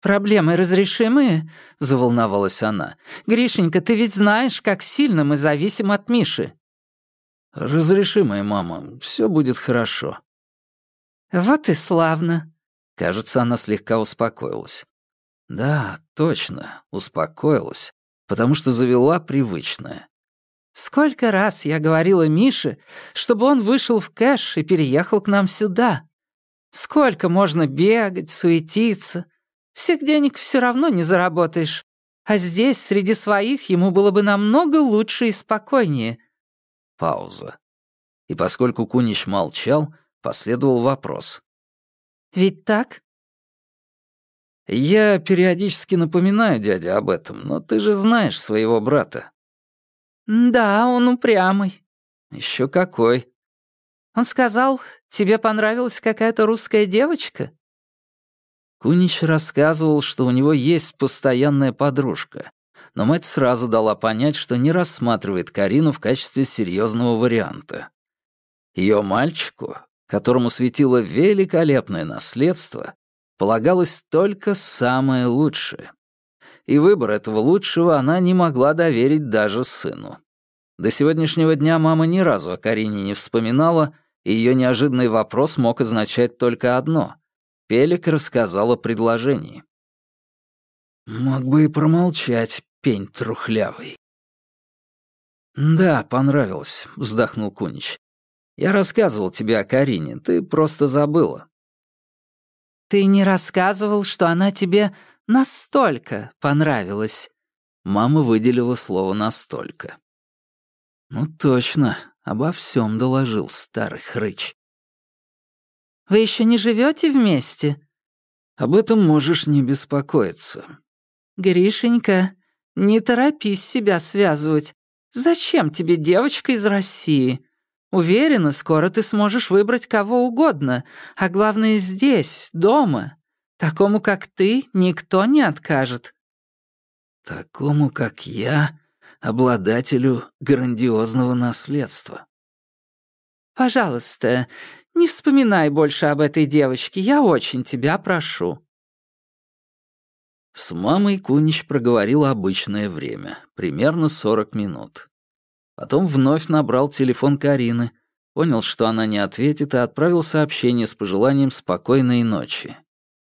«Проблемы разрешимые?» — заволновалась она. «Гришенька, ты ведь знаешь, как сильно мы зависим от Миши». «Разрешимая, мама, все будет хорошо». «Вот и славно». Кажется, она слегка успокоилась. Да, точно, успокоилась, потому что завела привычное. «Сколько раз я говорила Мише, чтобы он вышел в кэш и переехал к нам сюда. Сколько можно бегать, суетиться, всех денег все равно не заработаешь. А здесь, среди своих, ему было бы намного лучше и спокойнее». Пауза. И поскольку Кунич молчал, последовал вопрос. «Ведь так?» «Я периодически напоминаю дяде об этом, но ты же знаешь своего брата». «Да, он упрямый». Еще какой». «Он сказал, тебе понравилась какая-то русская девочка?» Кунич рассказывал, что у него есть постоянная подружка, но мать сразу дала понять, что не рассматривает Карину в качестве серьезного варианта. Ее мальчику, которому светило великолепное наследство, полагалось только самое лучшее. И выбор этого лучшего она не могла доверить даже сыну. До сегодняшнего дня мама ни разу о Карине не вспоминала, и ее неожиданный вопрос мог означать только одно. Пелик рассказал о предложении. «Мог бы и промолчать, пень трухлявый». «Да, понравилось», — вздохнул Кунич. «Я рассказывал тебе о Карине, ты просто забыла». «Ты не рассказывал, что она тебе настолько понравилась?» Мама выделила слово «настолько». «Ну точно, обо всем доложил старый хрыч. Вы еще не живете вместе?» «Об этом можешь не беспокоиться». «Гришенька, не торопись себя связывать. Зачем тебе девочка из России? Уверена, скоро ты сможешь выбрать кого угодно, а главное здесь, дома. Такому, как ты, никто не откажет». «Такому, как я, обладателю грандиозного наследства». «Пожалуйста, Не вспоминай больше об этой девочке, я очень тебя прошу». С мамой Кунич проговорил обычное время, примерно 40 минут. Потом вновь набрал телефон Карины, понял, что она не ответит, и отправил сообщение с пожеланием спокойной ночи.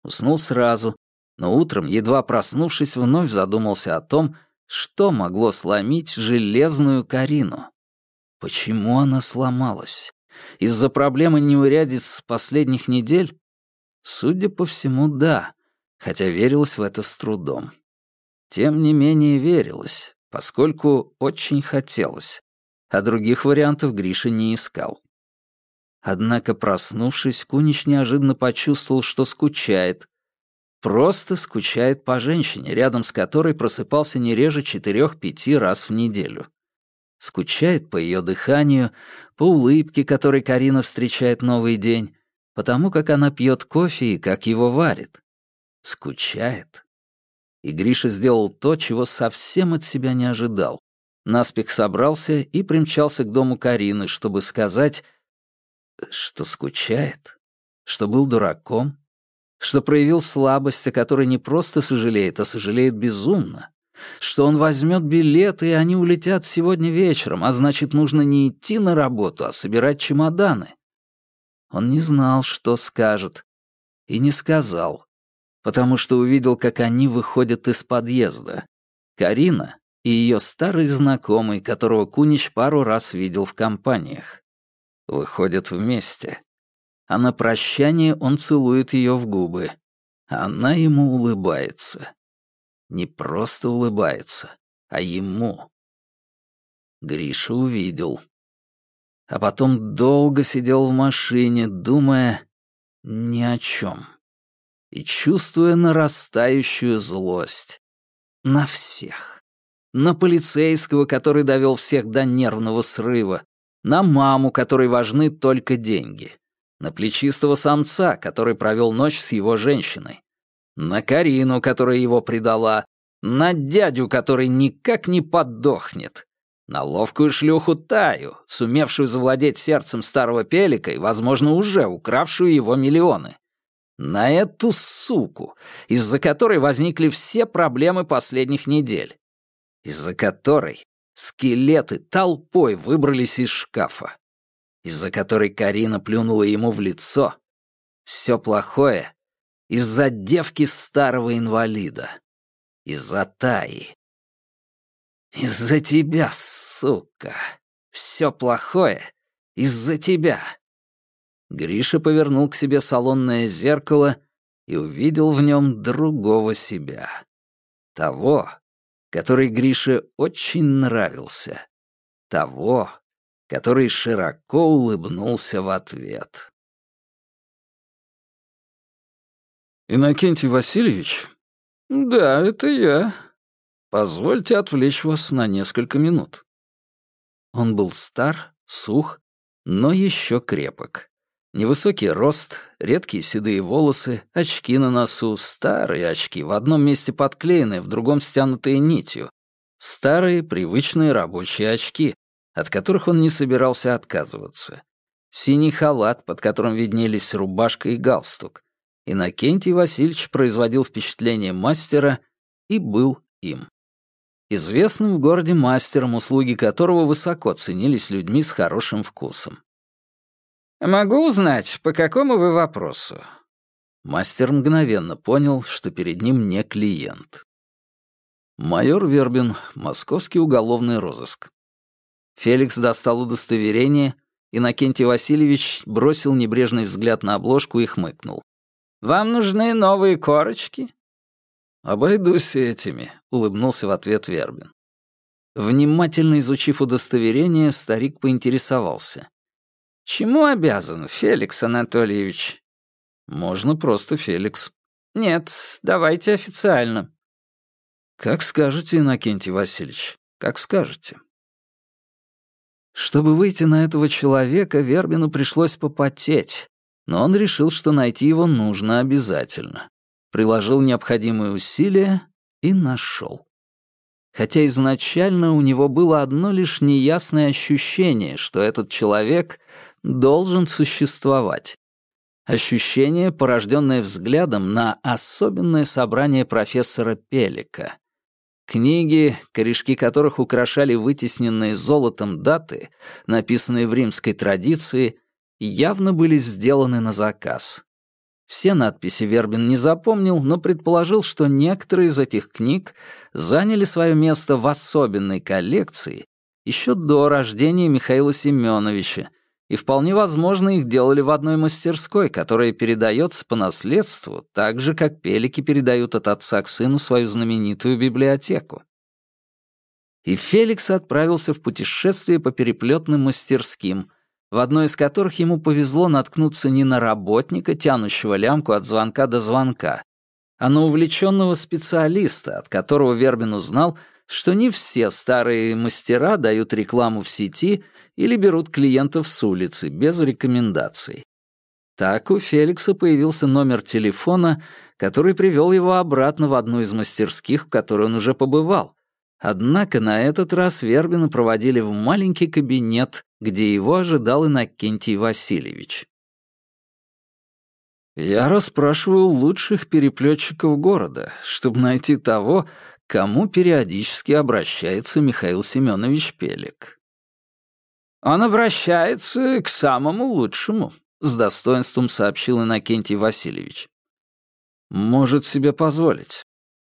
Уснул сразу, но утром, едва проснувшись, вновь задумался о том, что могло сломить железную Карину. Почему она сломалась? Из-за проблемы неурядиц последних недель? Судя по всему, да, хотя верилось в это с трудом. Тем не менее верилось, поскольку очень хотелось, а других вариантов Гриша не искал. Однако, проснувшись, Кунич неожиданно почувствовал, что скучает. Просто скучает по женщине, рядом с которой просыпался не реже четырех-пяти раз в неделю. Скучает по ее дыханию, по улыбке, которой Карина встречает новый день, потому как она пьет кофе и как его варит. Скучает. И Гриша сделал то, чего совсем от себя не ожидал. Наспех собрался и примчался к дому Карины, чтобы сказать, что скучает, что был дураком, что проявил слабость, о которой не просто сожалеет, а сожалеет безумно, что он возьмет билеты, и они улетят сегодня вечером, а значит, нужно не идти на работу, а собирать чемоданы. Он не знал, что скажет, и не сказал, потому что увидел, как они выходят из подъезда. Карина и ее старый знакомый, которого Кунич пару раз видел в компаниях. Выходят вместе. А на прощание он целует ее в губы. Она ему улыбается. Не просто улыбается, а ему. Гриша увидел. А потом долго сидел в машине, думая ни о чем. И чувствуя нарастающую злость. На всех. На полицейского, который довел всех до нервного срыва. На маму, которой важны только деньги. На плечистого самца, который провел ночь с его женщиной на Карину, которая его предала, на дядю, который никак не подохнет, на ловкую шлюху Таю, сумевшую завладеть сердцем старого пелика и, возможно, уже укравшую его миллионы. На эту суку, из-за которой возникли все проблемы последних недель. Из-за которой скелеты толпой выбрались из шкафа. Из-за которой Карина плюнула ему в лицо. Все плохое из-за девки старого инвалида. Из-за Таи. Из-за тебя, сука. Все плохое из-за тебя. Гриша повернул к себе салонное зеркало и увидел в нем другого себя. Того, который Грише очень нравился. Того, который широко улыбнулся в ответ. «Иннокентий Васильевич?» «Да, это я. Позвольте отвлечь вас на несколько минут». Он был стар, сух, но еще крепок. Невысокий рост, редкие седые волосы, очки на носу, старые очки, в одном месте подклеенные, в другом стянутые нитью. Старые, привычные рабочие очки, от которых он не собирался отказываться. Синий халат, под которым виднелись рубашка и галстук. Иннокентий Васильевич производил впечатление мастера и был им. Известным в городе мастером, услуги которого высоко ценились людьми с хорошим вкусом. «Могу узнать, по какому вы вопросу?» Мастер мгновенно понял, что перед ним не клиент. Майор Вербин, московский уголовный розыск. Феликс достал удостоверение, Иннокентий Васильевич бросил небрежный взгляд на обложку и хмыкнул. Вам нужны новые корочки?» «Обойдусь этими», — улыбнулся в ответ Вербин. Внимательно изучив удостоверение, старик поинтересовался. «Чему обязан, Феликс Анатольевич?» «Можно просто Феликс». «Нет, давайте официально». «Как скажете, Иннокентий Васильевич, как скажете». Чтобы выйти на этого человека, Вербину пришлось попотеть, но он решил, что найти его нужно обязательно. Приложил необходимые усилия и нашел. хотя изначально у него было одно лишь неясное ощущение, что этот человек должен существовать. Ощущение, порожденное взглядом на особенное собрание профессора Пелика. Книги, корешки которых украшали вытесненные золотом даты, написанные в римской традиции, явно были сделаны на заказ. Все надписи Вербин не запомнил, но предположил, что некоторые из этих книг заняли свое место в особенной коллекции еще до рождения Михаила Семеновича, и вполне возможно их делали в одной мастерской, которая передается по наследству, так же, как пелики передают от отца к сыну свою знаменитую библиотеку. И Феликс отправился в путешествие по переплетным мастерским — в одной из которых ему повезло наткнуться не на работника, тянущего лямку от звонка до звонка, а на увлеченного специалиста, от которого Вербин узнал, что не все старые мастера дают рекламу в сети или берут клиентов с улицы без рекомендаций. Так у Феликса появился номер телефона, который привел его обратно в одну из мастерских, в которой он уже побывал, Однако на этот раз Вербина проводили в маленький кабинет, где его ожидал Иннокентий Васильевич. «Я расспрашиваю лучших переплетчиков города, чтобы найти того, кому периодически обращается Михаил Семенович Пелик». «Он обращается к самому лучшему», — с достоинством сообщил Иннокентий Васильевич. «Может себе позволить».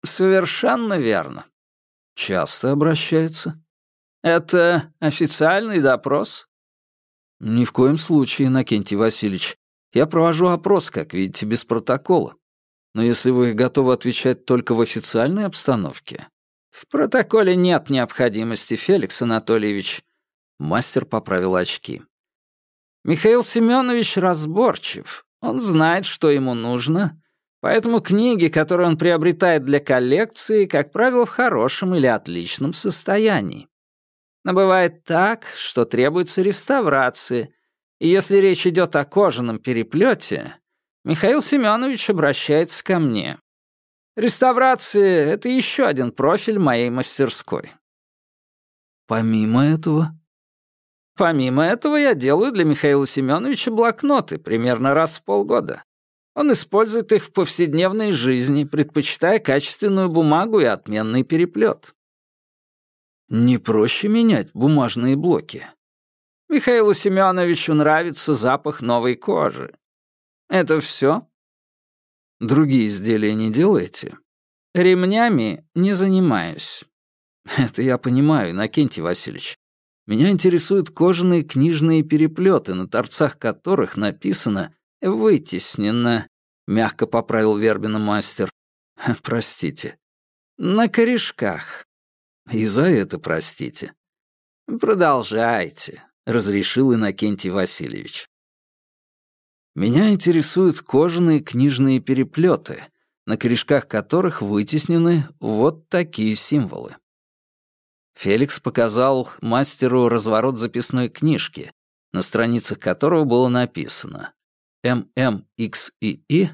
«Совершенно верно. Часто обращается? Это официальный допрос? Ни в коем случае, Иннокентий Васильевич. Я провожу опрос, как видите, без протокола. Но если вы готовы отвечать только в официальной обстановке... В протоколе нет необходимости, Феликс Анатольевич. Мастер поправил очки. Михаил Семенович разборчив. Он знает, что ему нужно, Поэтому книги, которые он приобретает для коллекции, как правило, в хорошем или отличном состоянии. Но бывает так, что требуется реставрация, и если речь идет о кожаном переплете, Михаил Семенович обращается ко мне. Реставрация — это еще один профиль моей мастерской. Помимо этого? Помимо этого я делаю для Михаила Семеновича блокноты примерно раз в полгода. Он использует их в повседневной жизни, предпочитая качественную бумагу и отменный переплет. Не проще менять бумажные блоки. Михаилу Семеновичу нравится запах новой кожи. Это все? Другие изделия не делаете? Ремнями не занимаюсь. Это я понимаю, Иннокентий Васильевич. Меня интересуют кожаные книжные переплеты, на торцах которых написано «Вытеснено», — мягко поправил Вербина мастер. «Простите». «На корешках». «И за это простите». «Продолжайте», — разрешил Иннокентий Васильевич. «Меня интересуют кожаные книжные переплеты, на корешках которых вытеснены вот такие символы». Феликс показал мастеру разворот записной книжки, на страницах которого было написано ММХИИ,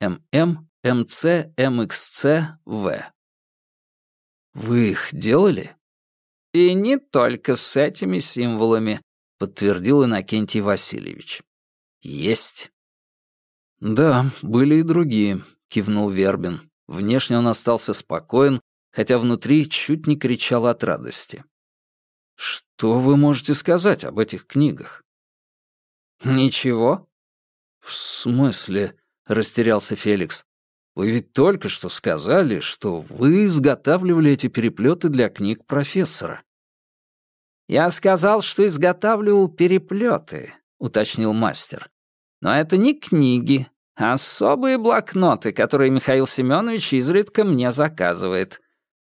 ММ, МЦ, МХЦ, В. Вы их делали? И не только с этими символами, подтвердил Иннокентий Васильевич. Есть. Да, были и другие, кивнул Вербин. Внешне он остался спокоен, хотя внутри чуть не кричал от радости. Что вы можете сказать об этих книгах? Ничего, «В смысле?» — растерялся Феликс. «Вы ведь только что сказали, что вы изготавливали эти переплеты для книг профессора». «Я сказал, что изготавливал переплеты», — уточнил мастер. «Но это не книги, а особые блокноты, которые Михаил Семенович изредка мне заказывает.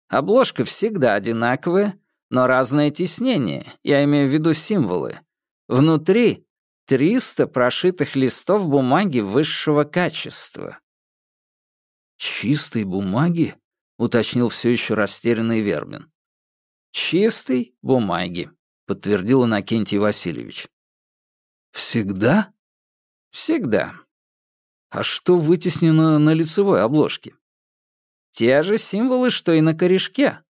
Обложка всегда одинаковая, но разное тиснение, я имею в виду символы. Внутри Триста прошитых листов бумаги высшего качества. «Чистой бумаги?» — уточнил все еще растерянный Вербин. «Чистой бумаги», — подтвердил Иннокентий Васильевич. «Всегда?» «Всегда». «А что вытеснено на лицевой обложке?» «Те же символы, что и на корешке».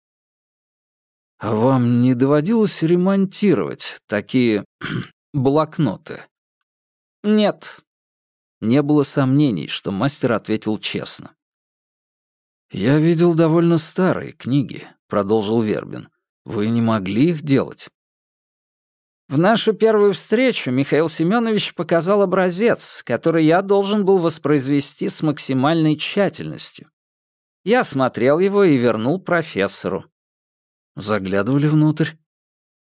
А вам не доводилось ремонтировать такие блокноты? Нет. Не было сомнений, что мастер ответил честно. «Я видел довольно старые книги», — продолжил Вербин. «Вы не могли их делать?» В нашу первую встречу Михаил Семенович показал образец, который я должен был воспроизвести с максимальной тщательностью. Я смотрел его и вернул профессору. Заглядывали внутрь.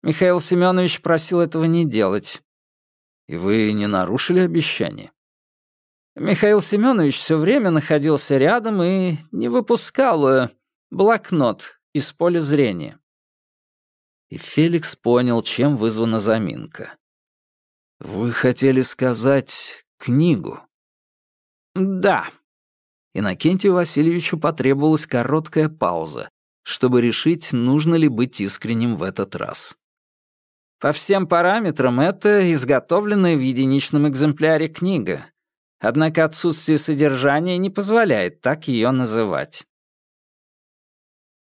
Михаил Семенович просил этого не делать. И вы не нарушили обещание? Михаил Семенович все время находился рядом и не выпускал э, блокнот из поля зрения. И Феликс понял, чем вызвана заминка. «Вы хотели сказать книгу?» «Да». Иннокентию Васильевичу потребовалась короткая пауза, чтобы решить, нужно ли быть искренним в этот раз. По всем параметрам это изготовленная в единичном экземпляре книга, однако отсутствие содержания не позволяет так ее называть.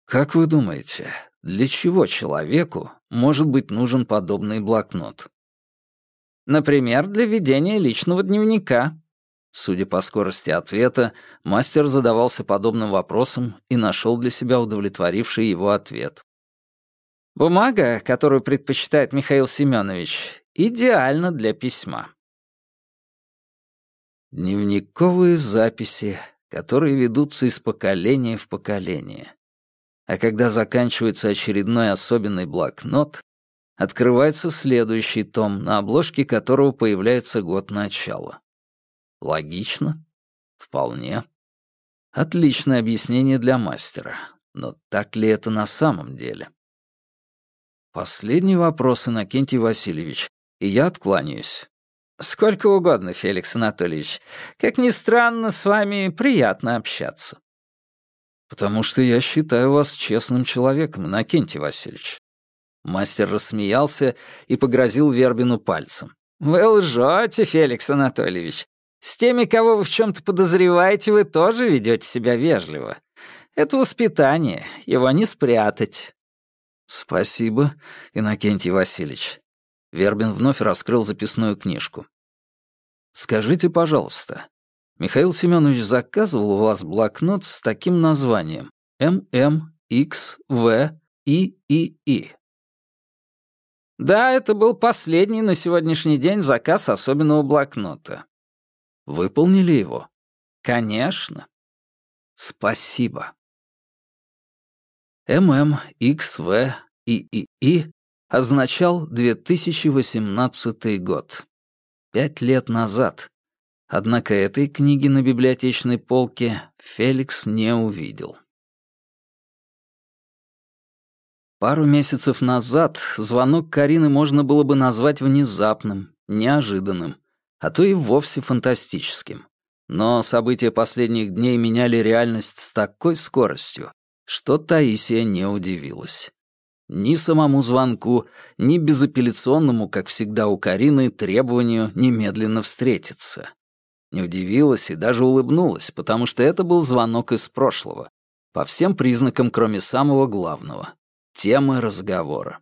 Как вы думаете, для чего человеку может быть нужен подобный блокнот? Например, для ведения личного дневника. Судя по скорости ответа, мастер задавался подобным вопросом и нашел для себя удовлетворивший его ответ. Бумага, которую предпочитает Михаил Семенович, идеальна для письма. Дневниковые записи, которые ведутся из поколения в поколение а когда заканчивается очередной особенный блокнот, открывается следующий том, на обложке которого появляется год начала. Логично? Вполне. Отличное объяснение для мастера. Но так ли это на самом деле? Последний вопрос, Иннокентий Васильевич, и я откланяюсь. Сколько угодно, Феликс Анатольевич. Как ни странно, с вами приятно общаться. «Потому что я считаю вас честным человеком, Иннокентий Васильевич». Мастер рассмеялся и погрозил Вербину пальцем. «Вы лжете, Феликс Анатольевич. С теми, кого вы в чем-то подозреваете, вы тоже ведете себя вежливо. Это воспитание, его не спрятать». «Спасибо, Иннокентий Васильевич». Вербин вновь раскрыл записную книжку. «Скажите, пожалуйста, Михаил Семенович заказывал у вас блокнот с таким названием ММХВИИИ. Да, это был последний на сегодняшний день заказ особенного блокнота. Выполнили его? Конечно. Спасибо. ММХВИИИ означал 2018 год. Пять лет назад Однако этой книги на библиотечной полке Феликс не увидел. Пару месяцев назад звонок Карины можно было бы назвать внезапным, неожиданным, а то и вовсе фантастическим. Но события последних дней меняли реальность с такой скоростью, что Таисия не удивилась. Ни самому звонку, ни безапелляционному, как всегда у Карины, требованию немедленно встретиться. Не удивилась и даже улыбнулась, потому что это был звонок из прошлого. По всем признакам, кроме самого главного — темы разговора.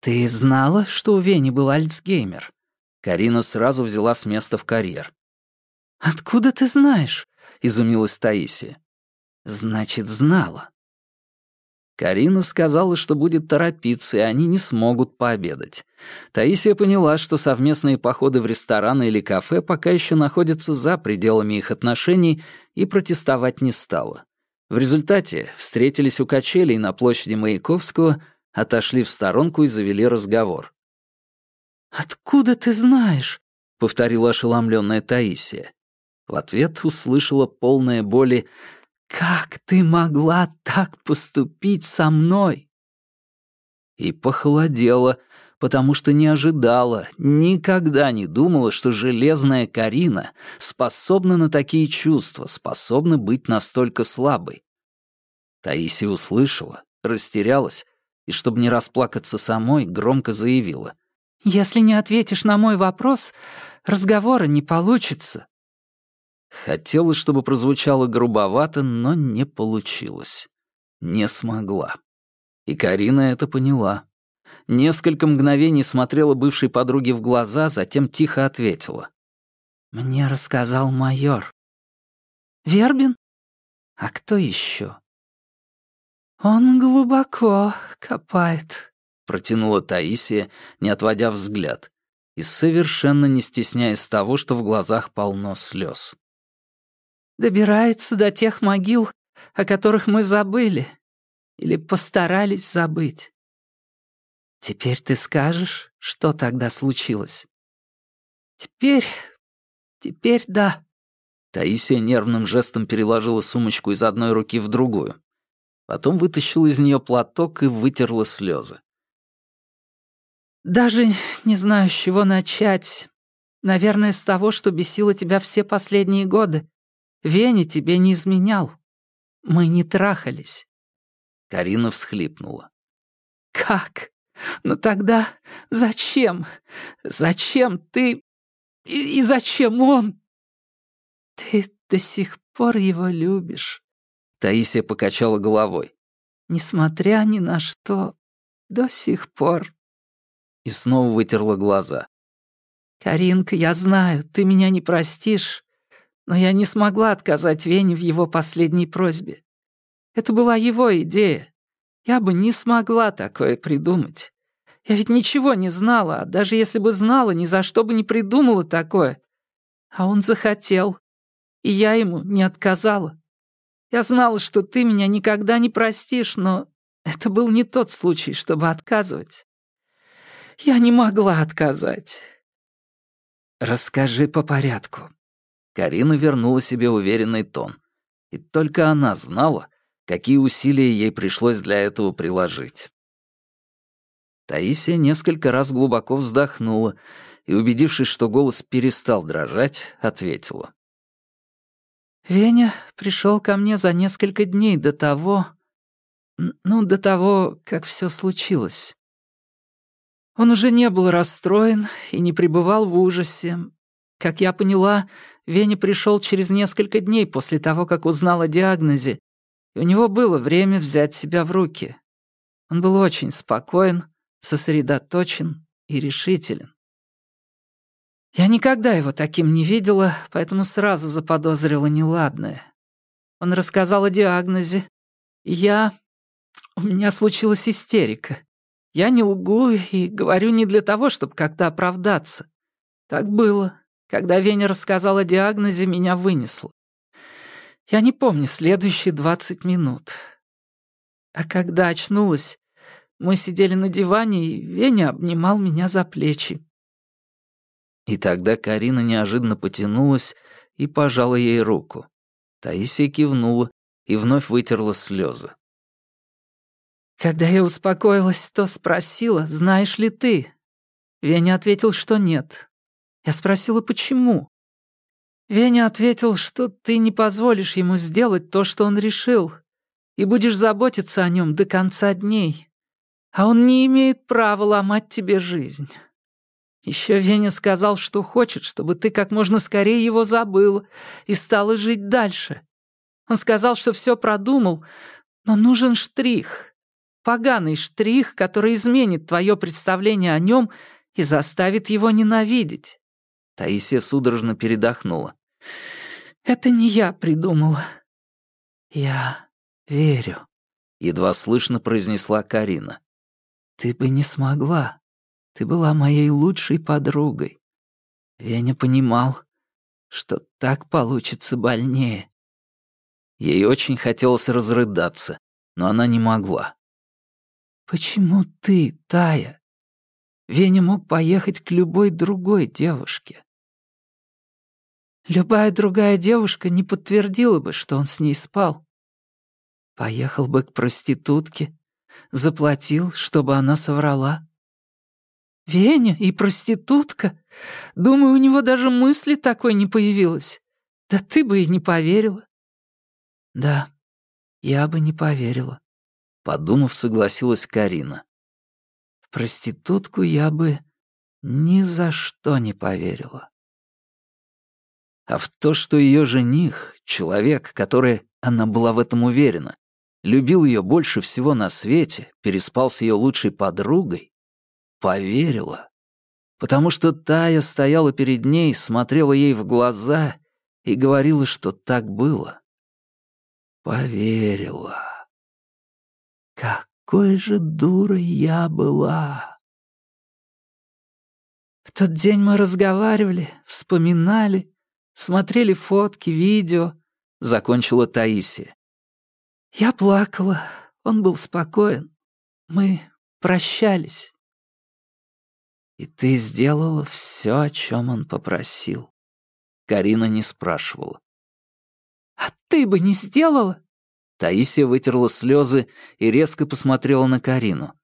«Ты знала, что у Вени был Альцгеймер?» Карина сразу взяла с места в карьер. «Откуда ты знаешь?» — изумилась Таисия. «Значит, знала. Карина сказала, что будет торопиться, и они не смогут пообедать. Таисия поняла, что совместные походы в рестораны или кафе пока еще находятся за пределами их отношений, и протестовать не стала. В результате встретились у качелей на площади Маяковского, отошли в сторонку и завели разговор. «Откуда ты знаешь?» — повторила ошеломленная Таисия. В ответ услышала полное боли «Как ты могла так поступить со мной?» И похолодела, потому что не ожидала, никогда не думала, что железная Карина способна на такие чувства, способна быть настолько слабой. Таисия услышала, растерялась и, чтобы не расплакаться самой, громко заявила. «Если не ответишь на мой вопрос, разговора не получится». Хотела, чтобы прозвучало грубовато, но не получилось. Не смогла. И Карина это поняла. Несколько мгновений смотрела бывшей подруге в глаза, затем тихо ответила. «Мне рассказал майор». «Вербин? А кто еще?» «Он глубоко копает», — протянула Таисия, не отводя взгляд, и совершенно не стесняясь того, что в глазах полно слез. «Добирается до тех могил, о которых мы забыли или постарались забыть. Теперь ты скажешь, что тогда случилось? Теперь... теперь да. Таисия нервным жестом переложила сумочку из одной руки в другую. Потом вытащила из нее платок и вытерла слезы. «Даже не знаю, с чего начать. Наверное, с того, что бесило тебя все последние годы. Веня тебе не изменял. Мы не трахались». Карина всхлипнула. «Как? Ну тогда зачем? Зачем ты... И, и зачем он? Ты до сих пор его любишь. Таисия покачала головой. Несмотря ни на что, до сих пор. И снова вытерла глаза. «Каринка, я знаю, ты меня не простишь, но я не смогла отказать Вене в его последней просьбе. Это была его идея, я бы не смогла такое придумать. Я ведь ничего не знала, а даже если бы знала, ни за что бы не придумала такое. А он захотел, и я ему не отказала. Я знала, что ты меня никогда не простишь, но это был не тот случай, чтобы отказывать. Я не могла отказать. Расскажи по порядку. Карина вернула себе уверенный тон. И только она знала, какие усилия ей пришлось для этого приложить. Таисия несколько раз глубоко вздохнула и, убедившись, что голос перестал дрожать, ответила. «Веня пришел ко мне за несколько дней до того... Ну, до того, как все случилось. Он уже не был расстроен и не пребывал в ужасе. Как я поняла, Веня пришел через несколько дней после того, как узнал о диагнозе и у него было время взять себя в руки. Он был очень спокоен, сосредоточен и решителен. Я никогда его таким не видела, поэтому сразу заподозрила неладное. Он рассказал о диагнозе, я... У меня случилась истерика. Я не лгу и говорю не для того, чтобы как-то оправдаться. Так было. Когда Веня рассказал о диагнозе, меня вынесло. Я не помню следующие двадцать минут. А когда очнулась, мы сидели на диване, и Веня обнимал меня за плечи. И тогда Карина неожиданно потянулась и пожала ей руку. Таисия кивнула и вновь вытерла слезы. Когда я успокоилась, то спросила, знаешь ли ты? Веня ответил, что нет. Я спросила, почему. Веня ответил, что ты не позволишь ему сделать то, что он решил, и будешь заботиться о нем до конца дней. А он не имеет права ломать тебе жизнь. Еще Веня сказал, что хочет, чтобы ты как можно скорее его забыла и стала жить дальше. Он сказал, что все продумал, но нужен штрих. Поганый штрих, который изменит твое представление о нем и заставит его ненавидеть. Таисия судорожно передохнула. «Это не я придумала. Я верю», — едва слышно произнесла Карина. «Ты бы не смогла. Ты была моей лучшей подругой. Веня понимал, что так получится больнее». Ей очень хотелось разрыдаться, но она не могла. «Почему ты, Тая? Веня мог поехать к любой другой девушке. Любая другая девушка не подтвердила бы, что он с ней спал. Поехал бы к проститутке, заплатил, чтобы она соврала. Веня и проститутка? Думаю, у него даже мысли такой не появилось. Да ты бы и не поверила. Да, я бы не поверила. Подумав, согласилась Карина. В проститутку я бы ни за что не поверила а в то, что ее жених — человек, который, она была в этом уверена, любил ее больше всего на свете, переспал с ее лучшей подругой, поверила. Потому что Тая стояла перед ней, смотрела ей в глаза и говорила, что так было. Поверила. Какой же дурой я была. В тот день мы разговаривали, вспоминали, смотрели фотки, видео, — закончила Таисия. Я плакала, он был спокоен. Мы прощались. И ты сделала все, о чем он попросил. Карина не спрашивала. «А ты бы не сделала?» Таисия вытерла слезы и резко посмотрела на Карину.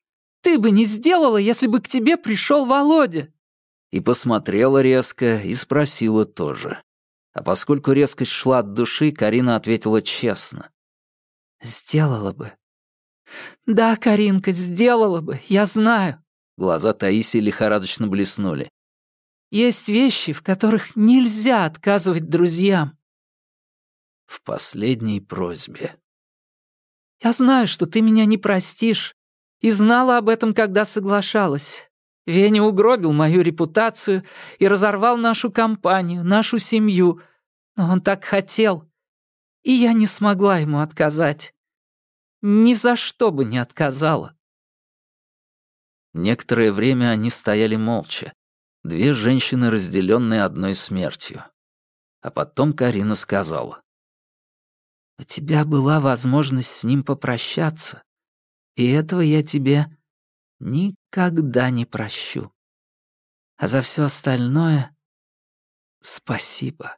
«Ты бы не сделала, если бы к тебе пришел Володя!» И посмотрела резко, и спросила тоже. А поскольку резкость шла от души, Карина ответила честно. «Сделала бы». «Да, Каринка, сделала бы, я знаю». Глаза Таисии лихорадочно блеснули. «Есть вещи, в которых нельзя отказывать друзьям». В последней просьбе. «Я знаю, что ты меня не простишь, и знала об этом, когда соглашалась. Веня угробил мою репутацию и разорвал нашу компанию, нашу семью. Но он так хотел. И я не смогла ему отказать. Ни за что бы не отказала. Некоторое время они стояли молча. Две женщины, разделенные одной смертью. А потом Карина сказала. «У тебя была возможность с ним попрощаться, и этого я тебе никогда не прощу. А за все остальное спасибо.